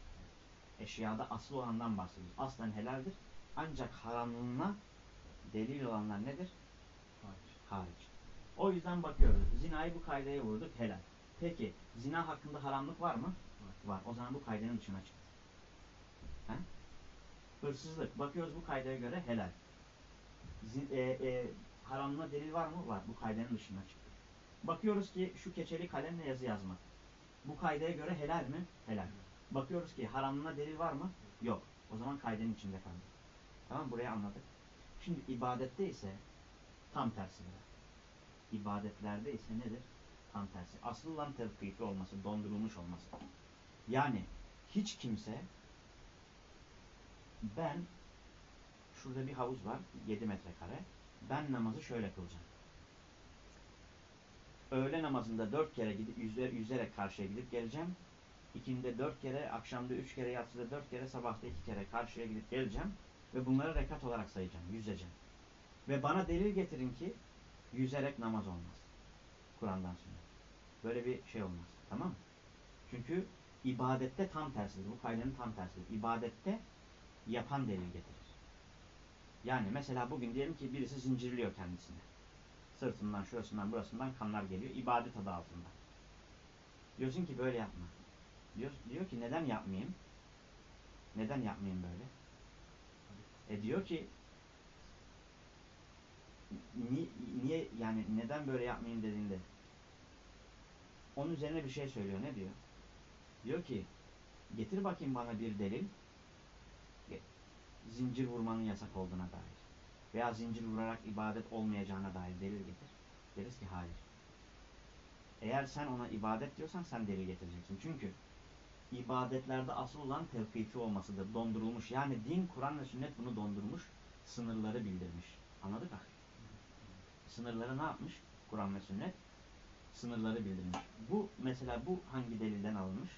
Eşyada aslı olandan bahsediyoruz. Aslen helaldir. Ancak haramlığına delil olanlar nedir?
Hariç.
Hariç. O yüzden bakıyoruz. Zinayı bu kaydeye vurduk helal. Peki zina hakkında haramlık var mı?
Var.
Var. O zaman bu kaydenin dışına çıktı. He? Hırsızlık. Bakıyoruz bu kaydaya göre helal. Zin, e, e, haramlığına delil var mı? Var. Bu kaydenin dışına çıktı. Bakıyoruz ki şu keçeli kalemle yazı yazmak. Bu kaydaya göre helal mi? Helal. Bakıyoruz ki haramlığına delil var mı? Yok. O zaman kaydenin içinde kaldı. Tamam Burayı anladık. Şimdi ibadette ise tam tersi. İbadetlerde ise nedir? Tam tersi. Asıl olan tevkifi olması, dondurulmuş olması. Yani hiç kimse ben şurada bir havuz var 7 metrekare. Ben namazı şöyle kılacağım. Öğle namazında 4 kere gidip yüzer, yüzerek karşıya gidip geleceğim. İkindi 4 kere, akşamda 3 kere, yatsıda 4 kere, sabahta 2 kere karşıya gidip geleceğim. Ve bunları rekat olarak sayacağım, yüzeceğim. Ve bana delil getirin ki yüzerek namaz olmaz. Kur'an'dan sonra. Böyle bir şey olmaz. Tamam mı? Çünkü ibadette tam tersidir. Bu kaydenin tam tersidir. İbadette yapan delil getirir. Yani mesela bugün diyelim ki birisi zincirliyor kendisini. Sırtından, şurasından, burasından kanlar geliyor. İbadet adı altında. Diyorsun ki böyle yapma. Diyor, diyor ki neden yapmayayım? Neden yapmayayım böyle? E diyor ki ni, niye yani neden böyle yapmayayım dediğinde onun üzerine bir şey söylüyor. Ne diyor? Diyor ki getir bakayım bana bir delil zincir vurmanın yasak olduğuna dair. Veya zincir vurarak ibadet olmayacağına dair delil getir. Deriz ki hayır. Eğer sen ona ibadet diyorsan sen delil getireceksin. Çünkü ibadetlerde asıl olan tevkifi olmasıdır. Dondurulmuş. Yani din, Kur'an ve sünnet bunu dondurmuş. Sınırları bildirmiş. Anladık mı? Sınırları ne yapmış? Kur'an ve sünnet sınırları bildirmiş. Bu mesela bu hangi delilden alınmış?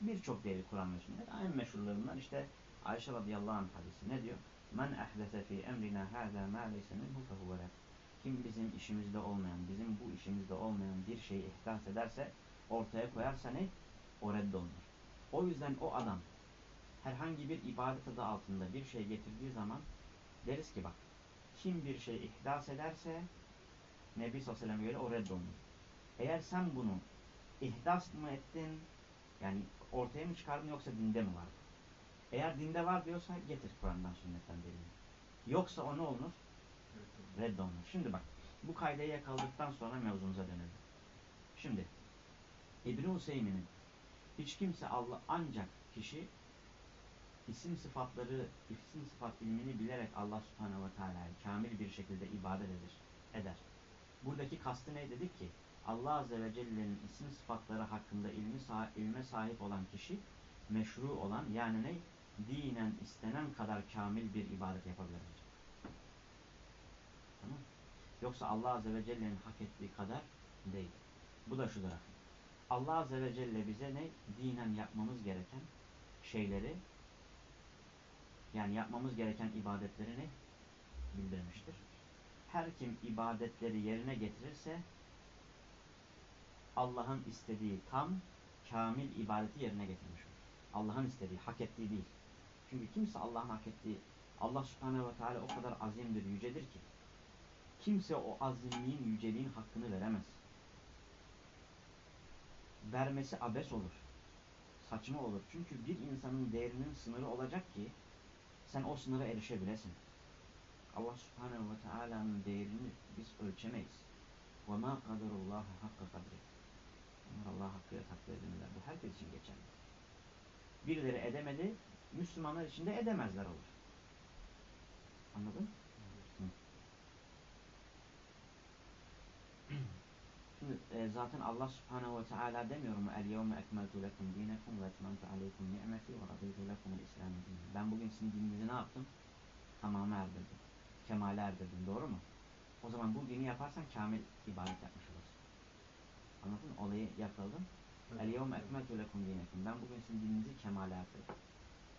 Birçok delil Kur'an ve sünnet. En meşhurlarından işte Ayşe radıyallahu anh hadisi ne diyor? Men ehdese fi emrina hâzâ mâ leyse minhu fehuve Kim bizim işimizde olmayan, bizim bu işimizde olmayan bir şeyi ihdas ederse, ortaya koyarsa ne? O reddolunur. O yüzden o adam herhangi bir ibadet adı altında bir şey getirdiği zaman deriz ki bak, kim bir şey ihdas ederse Nebi sallallahu aleyhi göre o reddolunur. Eğer sen bunu ihdas mı ettin, yani ortaya mı çıkardın yoksa dinde mi var? Eğer dinde var diyorsa getir Kur'an'dan sünnetten delilini. Yoksa o ne olur? Reddolunur. Şimdi bak bu kaydayı yakaladıktan sonra mevzumuza dönelim. Şimdi İbn Hüseyin'in hiç kimse Allah ancak kişi isim sıfatları, isim sıfat ilmini bilerek Allah subhanehu ve teala'ya kamil bir şekilde ibadet eder. eder. Buradaki kastı ne dedik ki? Allah azze ve celle'nin isim sıfatları hakkında ilmi ilme sahip olan kişi meşru olan yani ne? Dinen istenen kadar kamil bir ibadet yapabilir. Tamam Yoksa Allah azze ve celle'nin hak ettiği kadar değil. Bu da şudur. Allah azze ve celle bize ne? Dinen yapmamız gereken şeyleri yani yapmamız gereken ibadetlerini bildirmiştir. Her kim ibadetleri yerine getirirse Allah'ın istediği tam, kamil ibadeti yerine getirmiş olur. Allah'ın istediği, hak ettiği değil. Çünkü kimse Allah'ın hak ettiği, Allah subhanehu ve teala o kadar azimdir, yücedir ki kimse o azimliğin, yüceliğin hakkını veremez. Vermesi abes olur. Saçma olur. Çünkü bir insanın değerinin sınırı olacak ki sen o sınıra erişebilesin. Allah subhanehu ve teala'nın değerini biz ölçemeyiz. وَمَا قَدَرُ اللّٰهَ حَقَّ قَدْرِ Onlar Allah hakkıyla takdir edilirler. Bu herkes için geçerli. Birileri edemedi, Müslümanlar için de edemezler olur. Anladın? Şimdi e, zaten Allah subhanehu ve teala demiyor mu el yevme ekmeltu lekum dinekum ve etmentu aleykum ni'meti ve radıytu lekum el İslam'ı dinen. Ben bugün sizin dininizi ne yaptım? Tamamı erdirdim. Kemale erdirdim. Doğru mu? O zaman bu dini yaparsan kamil ibadet yapmış olursun. Anladın mı? Olayı yakaladım. El yevme ekmeltu lekum dinekum. Ben bugün sizin dininizi kemale erdirdim.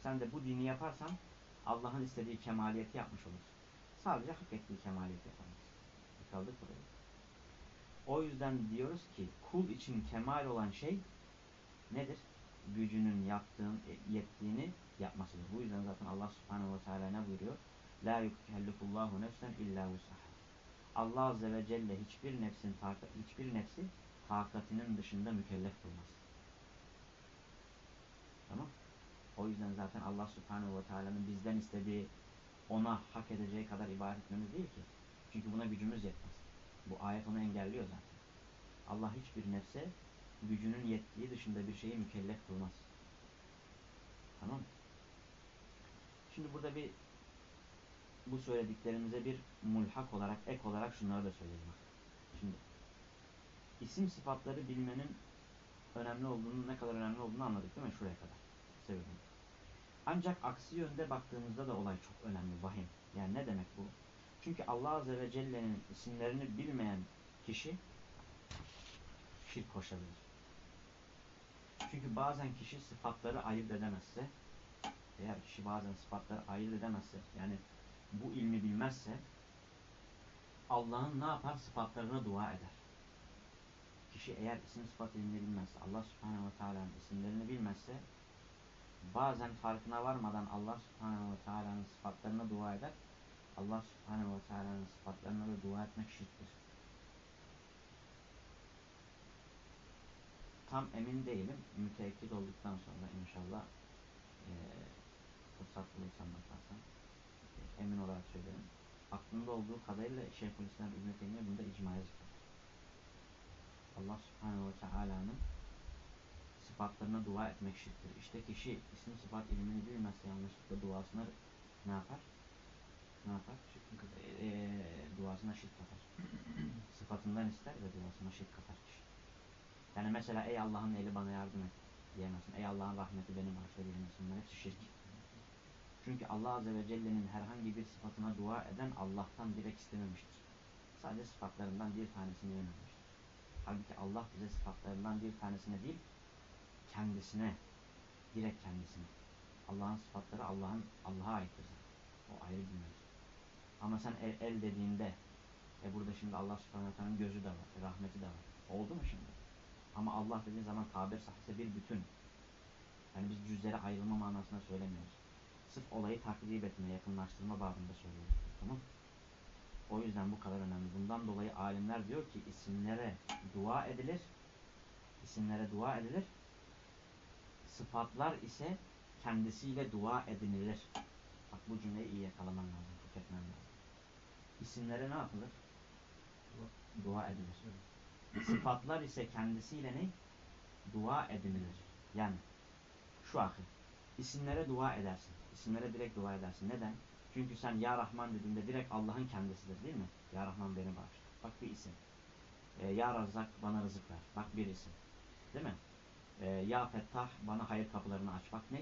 Sen de bu dini yaparsan Allah'ın istediği kemaliyeti yapmış olursun. Sadece hak ettiği kemaliyeti yapamazsın. Kaldık buraya. O yüzden diyoruz ki kul için kemal olan şey nedir? Gücünün yaptığın, yettiğini yapmasıdır. Bu yüzden zaten Allah subhanehu ve teala ne buyuruyor? La yukellifullahu nefsen illa vusaha. Allah azze ve celle hiçbir nefsin hiçbir nefsi takatinin dışında mükellef kılmaz. Tamam? O yüzden zaten Allah subhanehu ve teala'nın bizden istediği ona hak edeceği kadar ibadet etmemiz değil ki. Çünkü buna gücümüz yetmez. Bu ayet onu engelliyor zaten. Allah hiçbir nefse gücünün yettiği dışında bir şeyi mükellef kılmaz. Tamam Şimdi burada bir bu söylediklerimize bir mulhak olarak, ek olarak şunları da söyleyeyim. Şimdi isim sıfatları bilmenin önemli olduğunu, ne kadar önemli olduğunu anladık değil mi? Şuraya kadar. Sebebi. Ancak aksi yönde baktığımızda da olay çok önemli, vahim. Yani ne demek bu? Çünkü Allah Azze ve Celle'nin isimlerini bilmeyen kişi şirk koşabilir. Çünkü bazen kişi sıfatları ayırt edemezse, eğer kişi bazen sıfatları ayırt edemezse, yani bu ilmi bilmezse, Allah'ın ne yapar? Sıfatlarına dua eder. Kişi eğer isim sıfat ilmini bilmezse, Allah subhanehu ve teala'nın isimlerini bilmezse, bazen farkına varmadan Allah subhanehu ve teala'nın sıfatlarına dua eder Allah subhanehu ve teala'nın sıfatlarına da dua etmek şirktir. Tam emin değilim. Müteekkit olduktan sonra inşallah e, fırsat bulursam bakarsam emin olarak söylerim. Aklımda olduğu kadarıyla Şeyhülislam İbn-i bunda icmaya zikredir. Allah subhanehu ve teala'nın sıfatlarına dua etmek şirktir. İşte kişi isim sıfat ilmini bilmezse yanlışlıkla duasını ne yapar? ne yapar? E, duasına şirk katar. Sıfatından ister ve duasına şirk katar kişi. Yani mesela ey Allah'ın eli bana yardım et diyemezsin. Ey Allah'ın rahmeti benim başta diyemezsin. Bunlar hepsi şirk. Çünkü Allah Azze ve Celle'nin herhangi bir sıfatına dua eden Allah'tan direkt istememiştir. Sadece sıfatlarından bir tanesini yönelmiştir. Halbuki Allah bize sıfatlarından bir tanesine değil, kendisine, direkt kendisine. Allah'ın sıfatları Allah'ın Allah'a aittir. O ayrı bir mevzu. Ama sen el, el dediğinde e burada şimdi Allah subhanahu gözü de var, rahmeti de var. Oldu mu şimdi? Ama Allah dediğin zaman tabir sahipse bir bütün. Yani biz cüzlere ayrılma manasında söylemiyoruz. Sırf olayı takrib etme, yakınlaştırma babında söylüyoruz. Tamam O yüzden bu kadar önemli. Bundan dolayı alimler diyor ki isimlere dua edilir. İsimlere dua edilir. Sıfatlar ise kendisiyle dua edinilir. Bak bu cümleyi iyi yakalaman lazım, tüketmen lazım isimlere ne yapılır? Dua edilir. Sıfatlar ise kendisiyle ne? Dua edinilir. Yani şu akı. İsimlere dua edersin. İsimlere direkt dua edersin. Neden? Çünkü sen Ya Rahman dediğinde direkt Allah'ın kendisidir değil mi? Ya Rahman beni bağışla. Bak bir isim. Ee, ya Razzak bana rızık ver. Bak bir isim. Değil mi? Ee, ya Fettah bana hayır kapılarını aç. Bak ne?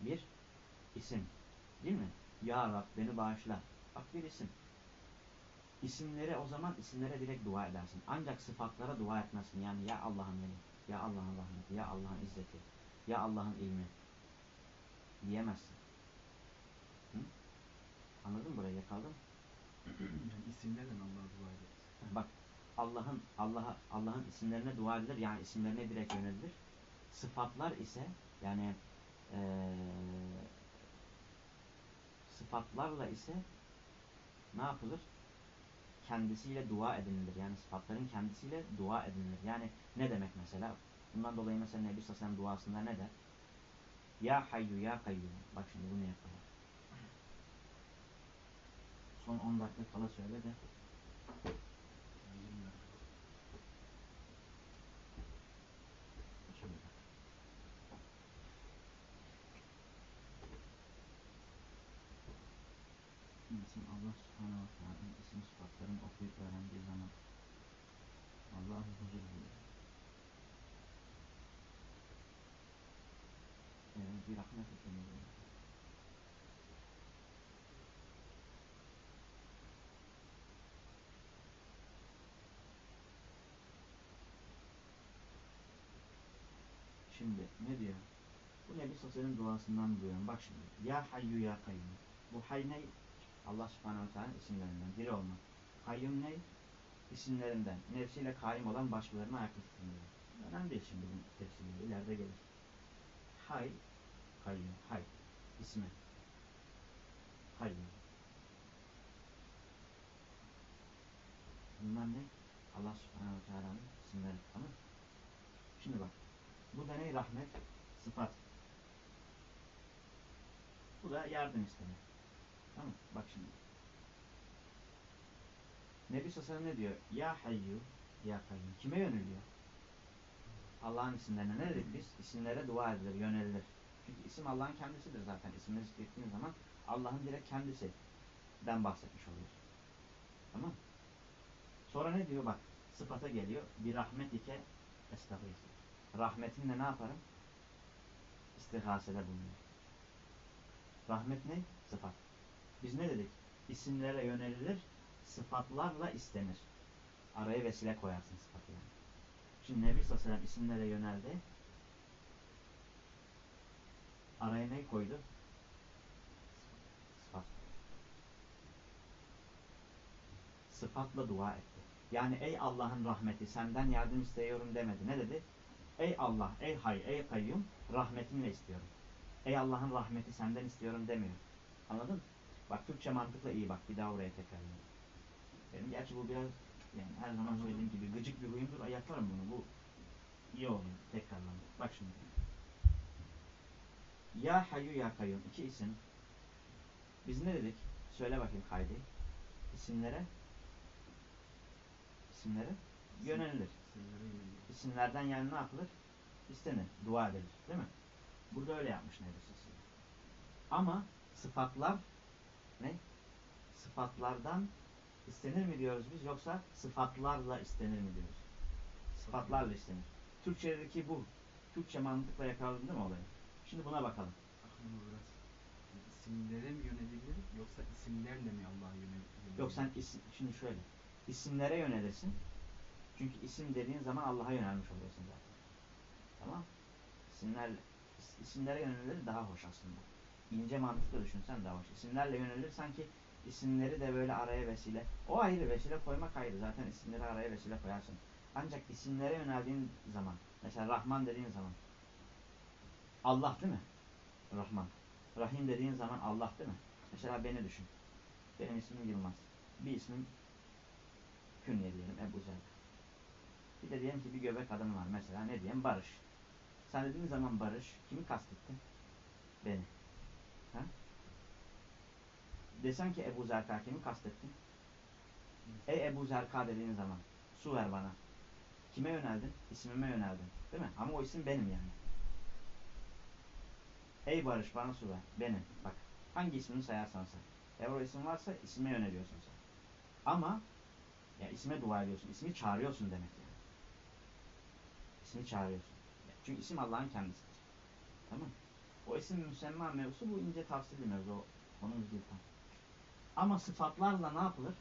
Bir isim. Değil mi? Ya Rab beni bağışla. Bak bir isim. İsimlere o zaman isimlere direkt dua edersin. Ancak sıfatlara dua etmezsin. Yani ya Allah'ın veli, ya Allah'ın rahmeti, ya Allah'ın izzeti, ya Allah'ın ilmi diyemezsin. Hı? Anladın mı burayı yakaldın?
yani isimlerle Allah'a dua ederiz.
Bak Allah'ın Allah'a Allah'ın isimlerine dua edilir. Yani isimlerine direkt yönelilir. Sıfatlar ise yani ee, sıfatlarla ise ne yapılır? kendisiyle dua edinilir. Yani sıfatların kendisiyle dua edinilir. Yani ne demek mesela? Bundan dolayı mesela Nebi Sassan duasında ne der? Ya hayyu ya kayyum. Bak şimdi bunu yapalım. Son 10 dakika kala söyle de. İnsan Allah subhanahu wa ta'ala isim sıfatlarını okuyup öğrendiği zaman Allah'ın huzur buluyor. Rahmet hükmünü. Şimdi ne diyor? Bu Nebi Sassal'ın duasından duyuyorum. Bak şimdi. Ya hayyu ya kayyum. Bu hay ne? Allah subhanehu ve teala'nın isimlerinden. Diri olmak. Kayyum ne? İsimlerinden. Nefsiyle kaim olan başkalarına ayakta tutulmuyor. Önemli değil şimdi bunun tefsiri. ileride gelir. Hay, kayyum, hay. ismi. Kayyum. Bunlar ne? Allah subhanehu ve teala'nın isimleri. Tamam? Şimdi bak. Bu da ne? Rahmet, sıfat. Bu da yardım isteme. Tamam? Bak şimdi. Nebi Sassan ne diyor? Ya hayyu, ya kayyum. Kime yöneliyor? Allah'ın isimlerine ne dedik biz? İsimlere dua edilir, yönelilir. Çünkü isim Allah'ın kendisidir zaten. İsmini zikrettiğin zaman Allah'ın direkt kendisinden bahsetmiş oluyoruz. Tamam? Sonra ne diyor? Bak sıfata geliyor. Bir rahmetike estağfirullah. Rahmetinle ne yaparım? İstihasede bulunuyor. Rahmet ne? Sıfat. Biz ne dedik? İsimlere yönelilir, sıfatlarla istenir. Araya vesile koyarsın sıfatı yani. Şimdi Nebi Sallallahu Aleyhi isimlere yöneldi. Araya ne koydu? Sıfat. Sıfatla dua etti. Yani ey Allah'ın rahmeti senden yardım istiyorum demedi. Ne dedi? Ey Allah, ey hay, ey kayyum rahmetinle istiyorum. Ey Allah'ın rahmeti senden istiyorum demiyor. Anladın mı? Bak Türkçe mantıkla iyi bak. Bir daha oraya tekrarlayayım. Benim gerçi bu biraz yani her zaman söylediğim gibi gıcık bir huyumdur. Yaparım bunu. Bu iyi oluyor. Tekrarlamak. Bak şimdi. Ya Hayyu Ya Kayyum. iki isim. Biz ne dedik? Söyle bakayım kaydı. İsimlere isimlere yönelilir. İsimlerden yani ne yapılır? İstenir. Dua edilir. Değil mi? Burada öyle yapmış Sallallahu Ama sıfatlar ne? Sıfatlardan istenir mi diyoruz biz yoksa sıfatlarla istenir mi diyoruz? Sıfatlarla istenir. Türkçedeki bu. Türkçe mantıkla yakaladın değil mi olayı? Şimdi buna bakalım.
İsimlere mi yönelilir yoksa isimlerle mi Allah'a yönelilir?
Yok sen isim, şimdi şöyle. İsimlere yönelirsin. Çünkü isim dediğin zaman Allah'a yönelmiş oluyorsun zaten. Tamam? İsimlerle, is- isimlere yönelilir daha hoş aslında. İnce mantıkla düşünsen daha hoş. İsimlerle yönelilir sanki isimleri de böyle araya vesile. O ayrı vesile koymak ayrı. Zaten isimleri araya vesile koyarsın. Ancak isimlere yöneldiğin zaman mesela Rahman dediğin zaman Allah değil mi? Rahman. Rahim dediğin zaman Allah değil mi? Mesela beni düşün. Benim ismim Yılmaz. Bir ismim Künye diyelim Ebu Zer. Bir de diyelim ki bir göbek adam var mesela ne diyelim Barış. Sen dediğin zaman Barış kimi kastettin? Beni. Ha? Desen ki Ebu Zerka kimi kastettin? Ey Ebu Zerka dediğin zaman su ver bana. Kime yöneldin? İsmime yöneldin. Değil mi? Ama o isim benim yani. Ey Barış bana su ver. Benim. Bak. Hangi ismini sayarsan say. Eğer o isim varsa isme yöneliyorsun sen. Ama ya isme dua ediyorsun. İsmi çağırıyorsun demek yani. İsmi çağırıyorsun. Çünkü isim Allah'ın kendisidir. Tamam O isim müsemma mevzusu bu ince tavsiyeli mevzu. Onun değil tam. Ama sıfatlarla ne yapılır?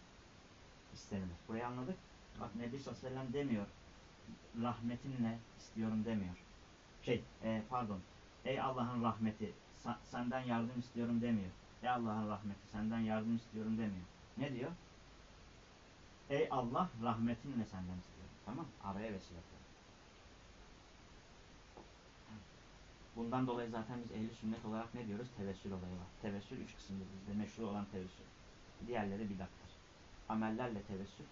İstenilir. Burayı anladık. Bak Nebi sallallahu aleyhi demiyor. Rahmetinle istiyorum demiyor. Şey e, pardon. Ey Allah'ın rahmeti senden yardım istiyorum demiyor. Ey Allah'ın rahmeti senden yardım istiyorum demiyor. Ne diyor? Ey Allah rahmetinle senden istiyorum. Tamam Araya vesile koy. Bundan dolayı zaten biz ehli sünnet olarak ne diyoruz? Tevessül olayı var. Tevessül üç kısımdır bizde. Meşru olan tevessül. Diğerleri bidattır. Amellerle tevessül.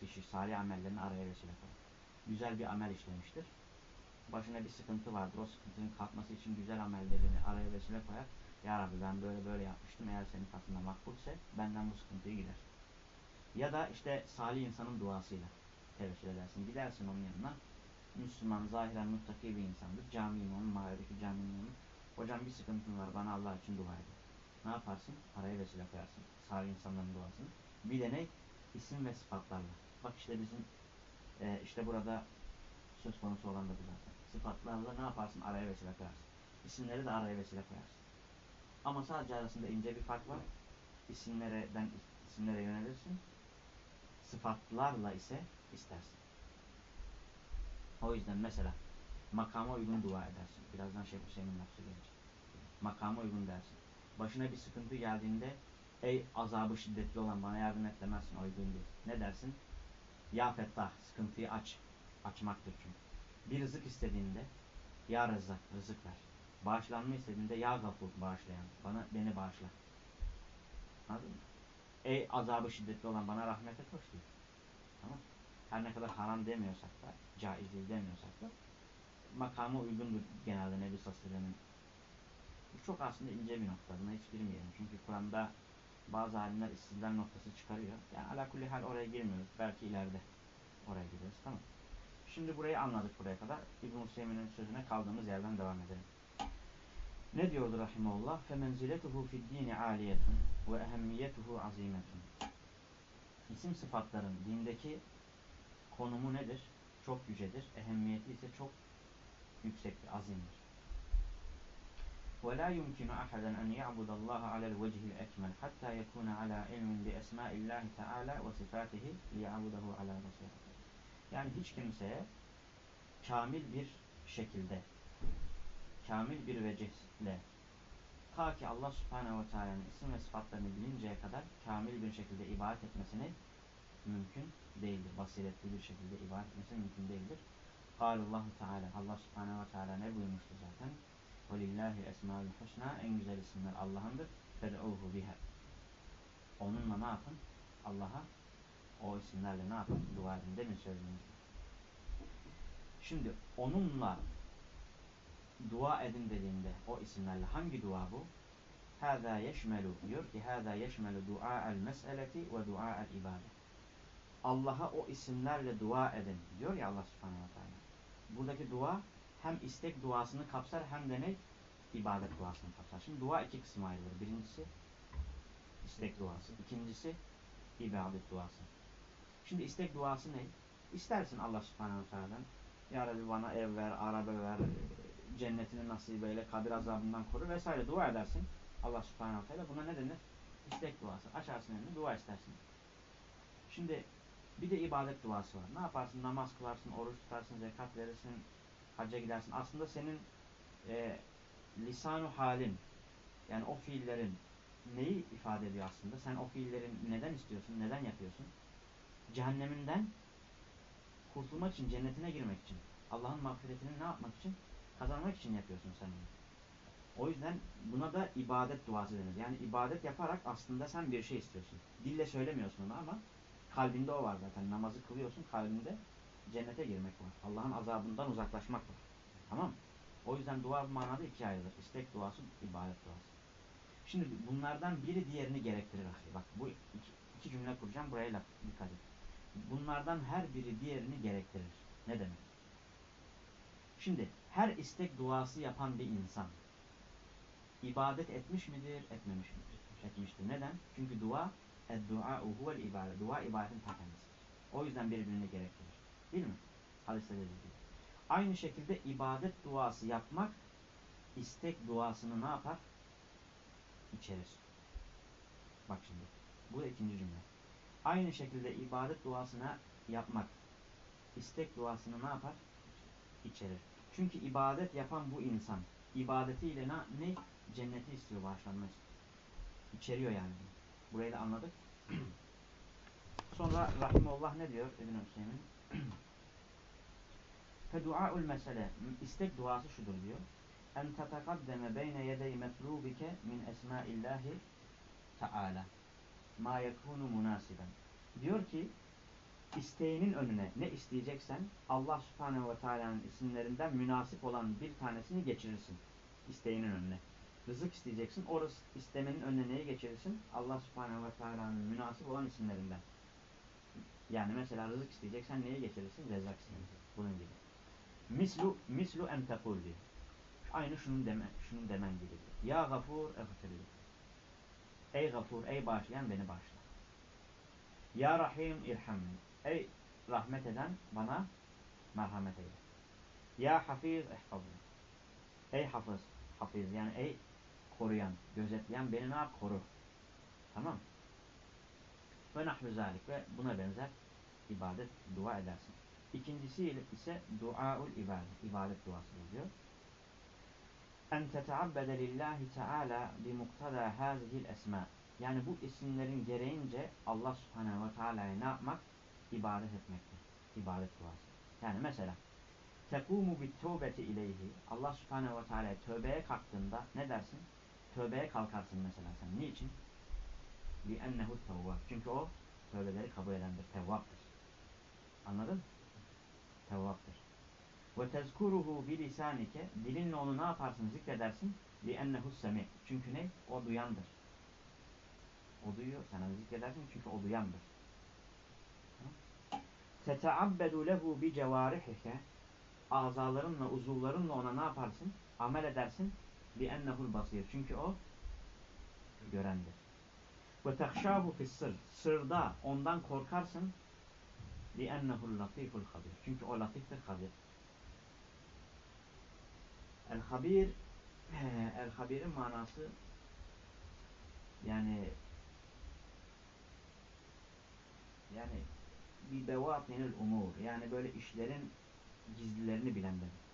Kişi salih amellerini araya vesile koyar. Güzel bir amel işlemiştir. Başına bir sıkıntı vardır. O sıkıntının kalkması için güzel amellerini araya vesile koyar. Ya Rabbi ben böyle böyle yapmıştım. Eğer senin katında makbulse benden bu sıkıntıyı gider. Ya da işte salih insanın duasıyla tevessül edersin. Gidersin onun yanına. Müslüman, zahiren muttaki bir insandır. Cami imamı, mahalledeki cami imamı. Hocam bir sıkıntın var, bana Allah için dua edin. Ne yaparsın? Araya vesile koyarsın. Salih insanların duasını. Bir de ne? İsim ve sıfatlarla. Bak işte bizim e, işte burada söz konusu olan da bu zaten. Sıfatlarla ne yaparsın? Araya vesile koyarsın. isimleri de araya vesile koyarsın. Ama sadece arasında ince bir fark var. İsimlerden isimlere yönelirsin. Sıfatlarla ise istersin. O yüzden mesela makama uygun dua edersin. Birazdan Şeyh Hüseyin'in lafı gelecek. Makama uygun dersin. Başına bir sıkıntı geldiğinde ey azabı şiddetli olan bana yardım et demezsin. O uygun değil. Ne dersin? Ya Fettah sıkıntıyı aç. Açmaktır çünkü. Bir rızık istediğinde Ya Rezzak rızık ver. Bağışlanma istediğinde Ya Gafur bağışlayan. Bana beni bağışla. Anladın mı? Ey azabı şiddetli olan bana rahmet et hoş değil. Tamam Her ne kadar haram demiyorsak da, caiz değil demiyorsak da makama uygundur genelde Nebi Sasır'ın. Bu çok aslında ince bir nokta. Buna hiç girmeyelim. Çünkü Kur'an'da bazı alimler istidlal noktası çıkarıyor. Yani ala kulli hal oraya girmiyoruz. Belki ileride oraya gireriz. Tamam. Şimdi burayı anladık buraya kadar. İbn-i Hüseyin'in sözüne kaldığımız yerden devam edelim. Ne diyordu rahimullah? فَمَنْزِلَتُهُ فِي الدِّينِ عَالِيَةٌ وَاَهَمِّيَتُهُ عَظِيمَةٌ İsim sıfatların dindeki konumu nedir? Çok yücedir. Ehemmiyeti ise çok yüksektir, azimdir. ولا يمكن أحدا أن يعبد الله على الوجه الأكمل حتى يكون على علم بأسماء الله تعالى وصفاته ليعبده على بصيرة. yani hiç kimseye kamil bir şekilde, kamil bir vecihle ta ki Allah subhanehu ve teala'nın isim ve sıfatlarını bilinceye kadar kamil bir şekilde ibadet etmesini mümkün değildir. Basiretli bir şekilde ibadet etmesi mümkün değildir. Allahu Teala Allah subhanehu ve teala ne buyurmuştu zaten? Velillahi esmaül husna en güzel isimler Allah'ındır. Fed'uhu biha. Onunla ne yapın? Allah'a o isimlerle ne yapın? Dua edin. Demin söylediğimiz Şimdi onunla dua edin dediğinde o isimlerle hangi dua bu? Hâzâ yeşmelu diyor ki hâzâ yeşmelu dua'el mes'eleti ve dua'el ibadet. Allah'a o isimlerle dua edin diyor ya Allah subhanahu wa ta'ala. Buradaki dua hem istek duasını kapsar hem de ne? ibadet duasını kapsar. Şimdi dua iki kısma ayrılır. Birincisi istek duası. İkincisi ibadet duası. Şimdi istek duası ne? İstersin Allah subhanahu teala'dan Ya Rabbi bana ev ver, araba ver, cennetini nasip eyle, kabir azabından koru vesaire dua edersin. Allah subhanahu teala buna ne denir? İstek duası. Açarsın elini dua istersin. Şimdi bir de ibadet duası var. Ne yaparsın? Namaz kılarsın, oruç tutarsın, zekat verirsin, hacca gidersin. Aslında senin e, lisanu halin yani o fiillerin neyi ifade ediyor aslında? Sen o fiillerin neden istiyorsun? Neden yapıyorsun? Cehenneminden kurtulmak için, cennetine girmek için. Allah'ın mağfiretini ne yapmak için? Kazanmak için yapıyorsun sen bunu. O yüzden buna da ibadet duası denir. Yani ibadet yaparak aslında sen bir şey istiyorsun. Dille söylemiyorsun onu ama kalbinde o var zaten. Namazı kılıyorsun, kalbinde cennete girmek var. Allah'ın azabından uzaklaşmak var. Tamam? O yüzden dua manada ikiye ayrılır. İstek duası, ibadet duası. Şimdi bunlardan biri diğerini gerektirir. Bak bu iki, iki cümle kuracağım. Buraya laf, dikkat et. Bunlardan her biri diğerini gerektirir. Ne demek? Şimdi her istek duası yapan bir insan ibadet etmiş midir, etmemiş midir? Etmiştir. Neden? Çünkü dua dua huvel ibadet. Dua ibadetin ta kendisidir. O yüzden birbirini gerektirir. Değil mi? Hadiste dediği. Aynı şekilde ibadet duası yapmak istek duasını ne yapar? İçerir. Bak şimdi. Bu ikinci cümle. Aynı şekilde ibadet duasına yapmak istek duasını ne yapar? İçerir. Çünkü ibadet yapan bu insan ibadetiyle ne? ne? Cenneti istiyor, bağışlanma istiyor. İçeriyor yani. Burayı da anladık. Sonra Rahimullah ne diyor İbn-i Hüseyin? Fedu'a'ul mesele istek duası şudur diyor. En tetekaddeme beyne yedey metlubike min esmaillahi Teala ma yekunu munasiben. Diyor ki isteğinin önüne ne isteyeceksen Allah subhanehu ve teala'nın isimlerinden münasip olan bir tanesini geçirirsin. İsteğinin önüne. Rızık isteyeceksin. O istemenin önüne neyi geçirirsin? Allah subhanehu ve teala'nın münasip olan isimlerinden. Yani mesela rızık isteyeceksen neyi geçirirsin? Rezak ismini. Bunun gibi. Mislu mislu en tekul diyor. Aynı şunun deme, şunun demen gibi. Ya gafur eğfirli. Ey gafur, ey bağışlayan beni bağışla. Ya rahim irhamni. Ey rahmet eden bana merhamet eyle. Ya hafiz ihfazni. Ey hafız hafiz. Yani ey koruyan, gözetleyen beni ne yap? Koru. Tamam Ve nahvu zalik ve buna benzer ibadet, dua edersin. İkincisi ise duaul ibadet, ibadet duası diyor. En teteabbede lillahi teala bi muktada hazihil esma. Yani bu isimlerin gereğince Allah subhanehu ve teala'ya ne yapmak? İbadet etmektir. İbadet duası. Yani mesela tekumu bit tövbeti ileyhi. Allah subhanehu ve teala tövbeye kalktığında ne dersin? Tövbeye kalkarsın mesela sen. Niçin? Li ennehu tevvab. Çünkü o tövbeleri kabul edendir. Tevvaptır. Anladın? Tevvaptır. Ve tezkuruhu bilisanike. Dilinle onu ne yaparsın? Zikredersin. Ennehu semi. Çünkü ne? O duyandır. O duyuyor. Sen onu zikredersin çünkü o duyandır. Lehu bi cevarihike azalarınla, uzuvlarınla ona ne yaparsın? Amel edersin. Ennehul basir. Çünkü o görendir. Ve tehşâhu fissır. Sırda ondan korkarsın. Ennehul latiful habir. Çünkü o latiftir, habir. El habir El habirin manası yani yani bir bevatinil umur yani böyle işlerin gizlilerini bilen demek.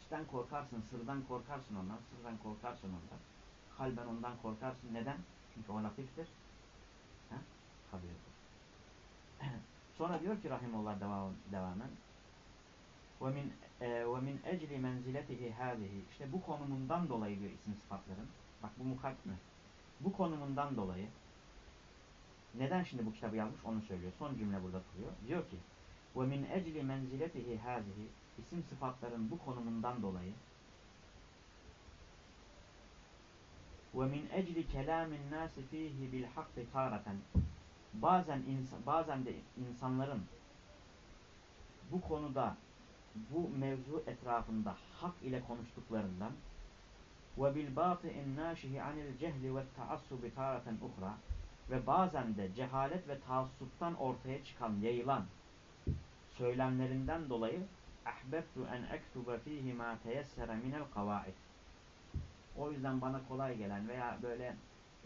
İçten korkarsın, sırdan korkarsın ondan, sırdan korkarsın ondan. Kalben ondan korkarsın. Neden? Çünkü o latiftir. Ha? Habirdir. Sonra diyor ki Rahimullah devam, devamen ee, ve min ecli menziletihi hâzihi. İşte bu konumundan dolayı diyor isim sıfatların. Bak bu mukat mı? Bu konumundan dolayı neden şimdi bu kitabı yazmış onu söylüyor. Son cümle burada kuruyor. Diyor ki ve min ecli menziletihi hâzihi isim sıfatların bu konumundan dolayı ve min ecli kelamin nâsi fihi bil hakkı târaten bazen, insan, bazen de insanların bu konuda bu mevzu etrafında hak ile konuştuklarından ve bil bâti'in nâşihi anil cehli ve taassubi târaten uhra ve bazen de cehalet ve taassuptan ortaya çıkan, yayılan söylemlerinden dolayı ahbebtu en ektube fihi ma teyessere minel kavaid o yüzden bana kolay gelen veya böyle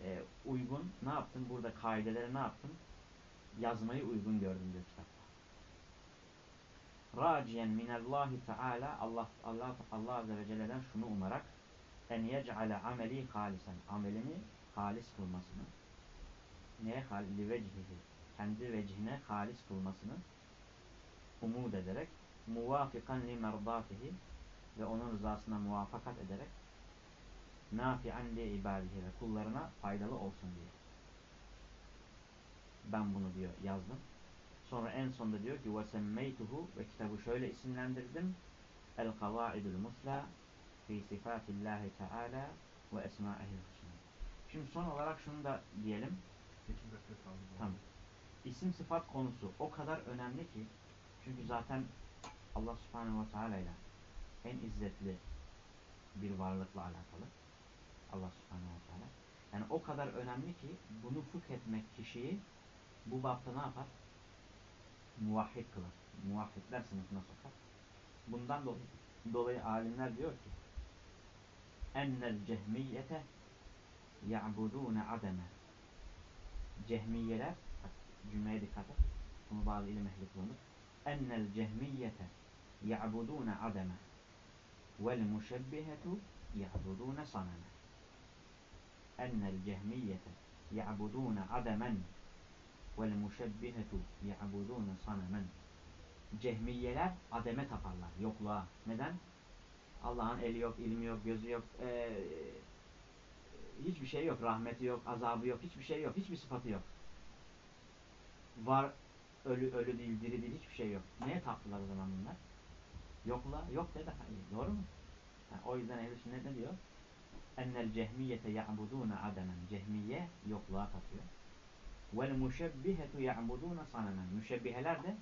e, uygun ne yaptım? Burada kaideleri ne yaptım? Yazmayı uygun gördüm diyor kitapta. Raciyen minallahi teala Allah Allah Allah azze ve celle'den şunu umarak en yec'ale ameli halisen amelimi halis kılmasını neye halli vecihihi kendi vecihine halis kılmasını umud ederek muvafikan li merdatihi ve onun rızasına muvafakat ederek nafi'an li ibadihi ve kullarına faydalı olsun diye. Ben bunu diyor yazdım. Sonra en sonunda diyor ki وَسَمَّيْتُهُ ve kitabı şöyle isimlendirdim. El-Kavaidul Musla fi sifatillahi teala ve esma'ihil husna. Şimdi son olarak şunu da diyelim.
8 dakika kaldı.
Tamam. İsim sıfat konusu o kadar önemli ki çünkü zaten Allah subhanehu ve teala ile en izzetli bir varlıkla alakalı. Allah subhanehu ve teala. Yani o kadar önemli ki bunu fıkh etmek kişiyi bu bapta ne yapar? Muvahhid kılar. Muvahhidler sınıfına sokar. Bundan dolayı, alimler diyor ki ennel cehmiyete ya'budûne ademe cehmiyeler cümleye dikkat et. Bunu bazı ilim ehli kullanır. Ennel cehmiyete ya'budûne ademe vel muşebbihetu ya'budûne saneme ennel cehmiyete ya'budûne ademen vel muşebbihetu ya'budûne sanemen Cehmiyeler ademe taparlar, yokluğa. Neden? Allah'ın eli yok, ilmi yok, gözü yok, ee, hiçbir şey yok, rahmeti yok, azabı yok, hiçbir şey yok, hiçbir sıfatı yok. Var, ölü, ölü değil, diri değil, hiçbir şey yok. Neye taptılar o zaman bunlar? Yokla, yok dedi. Doğru mu? Yani o yüzden ehl ne diyor? ennel cehmiyete ya'budûne ademen. Cehmiye yokluğa tapıyor. Vel muşebbihetu ya'budûne sanemen. Müşebbiheler de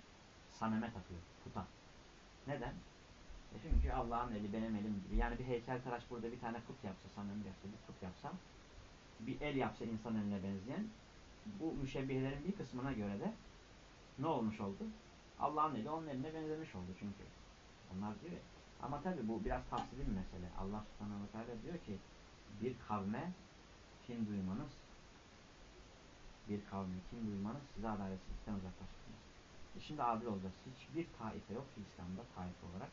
saneme tapıyor. Puta. Neden? E çünkü Allah'ın eli benim elim gibi. Yani bir heykeltıraş burada bir tane put yapsa, sanım yapsa, bir put yapsa, bir el yapsa insan eline benzeyen, bu müşebbihelerin bir kısmına göre de ne olmuş oldu? Allah'ın eli onun eline benzemiş oldu çünkü. Onlar diyor Ama tabi bu biraz tavsili bir mesele. Allah subhanahu teala diyor ki bir kavme kin duymanız bir kavme kin duymanız size adaletsizlikten uzaklaştırmaz. E şimdi adil olacağız. Hiçbir taife yok ki İslam'da taife olarak.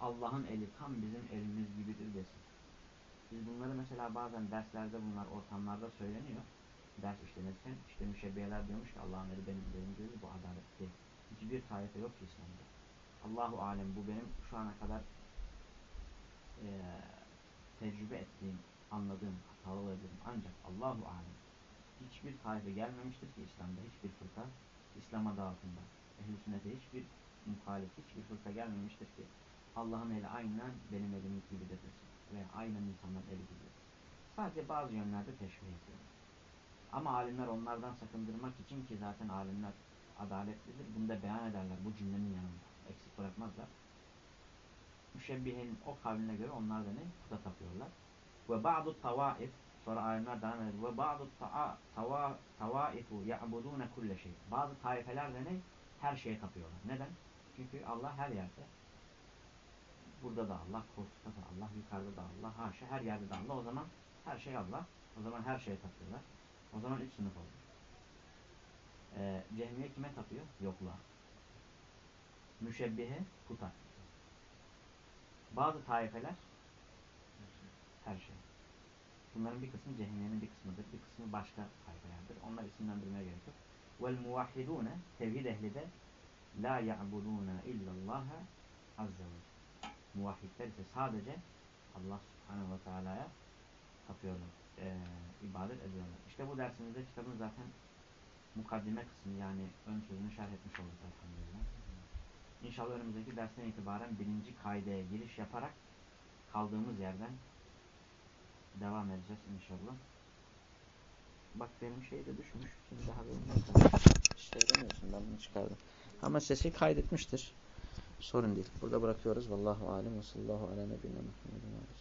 Allah'ın eli tam bizim elimiz gibidir desin. Biz bunları mesela bazen derslerde bunlar ortamlarda söyleniyor. Ders işlenirken işte müşebbiyeler diyormuş ki Allah'ın eli benim elim gibi bu adalet değil. Hiçbir taife yok ki İslam'da. Allahu alem bu benim şu ana kadar e, tecrübe ettiğim, anladığım, hatalı olabilirim. Ancak Allahu alem hiçbir taife gelmemiştir ki İslam'da hiçbir fırka İslam adı altında. Ehl-i sünnete hiçbir muhalif, hiçbir fırka gelmemiştir ki Allah'ın eli aynen benim elim gibidir. Veya aynen insanların eli gibidir. Sadece bazı yönlerde teşbih ediyor. Ama alimler onlardan sakındırmak için ki zaten alimler adaletlidir. Bunu da beyan ederler bu cümlenin yanında. Eksik bırakmazlar. Müşebbihin o kavline göre onlar da ne? Puta tapıyorlar. Ve ba'du tavaif sonra alimler devam eder. Ve ba'du tavaifu ya'budune kulle şey. Bazı taifeler de ne? Her şeye tapıyorlar. Neden? Çünkü Allah her yerde. Burada da Allah, koltukta da Allah, yukarıda da Allah, haşa her yerde de Allah. O zaman her şey Allah. O zaman her şeye tapıyorlar. O zaman üç sınıf olur. Ee, cehmiye kime tapıyor? Yokluğa. Müşebbihe puta. Bazı taifeler her şey. Bunların bir kısmı cehmiyenin bir kısmıdır. Bir kısmı başka taifelerdir. Onlar isimlendirmeye gerek yok. Muvahhidune tevhid ehli de la ya'buduna illallaha azze ve Muvahhidler ise sadece Allah subhanehu ve teala'ya tapıyorlar. E, ibadet ediyorlar. İşte bu dersimizde kitabın zaten mukaddime kısmı yani ön sözünü şerh etmiş olduk elhamdülillah. İnşallah önümüzdeki dersten itibaren birinci kaideye giriş yaparak kaldığımız yerden devam edeceğiz inşallah. Bak benim şey de düşmüş. Şimdi daha benim işte demiyorsun ben bunu çıkardım. Ama sesi kaydetmiştir. Sorun değil. Burada bırakıyoruz. Vallahu alem ve sallallahu ala nebine Muhammedin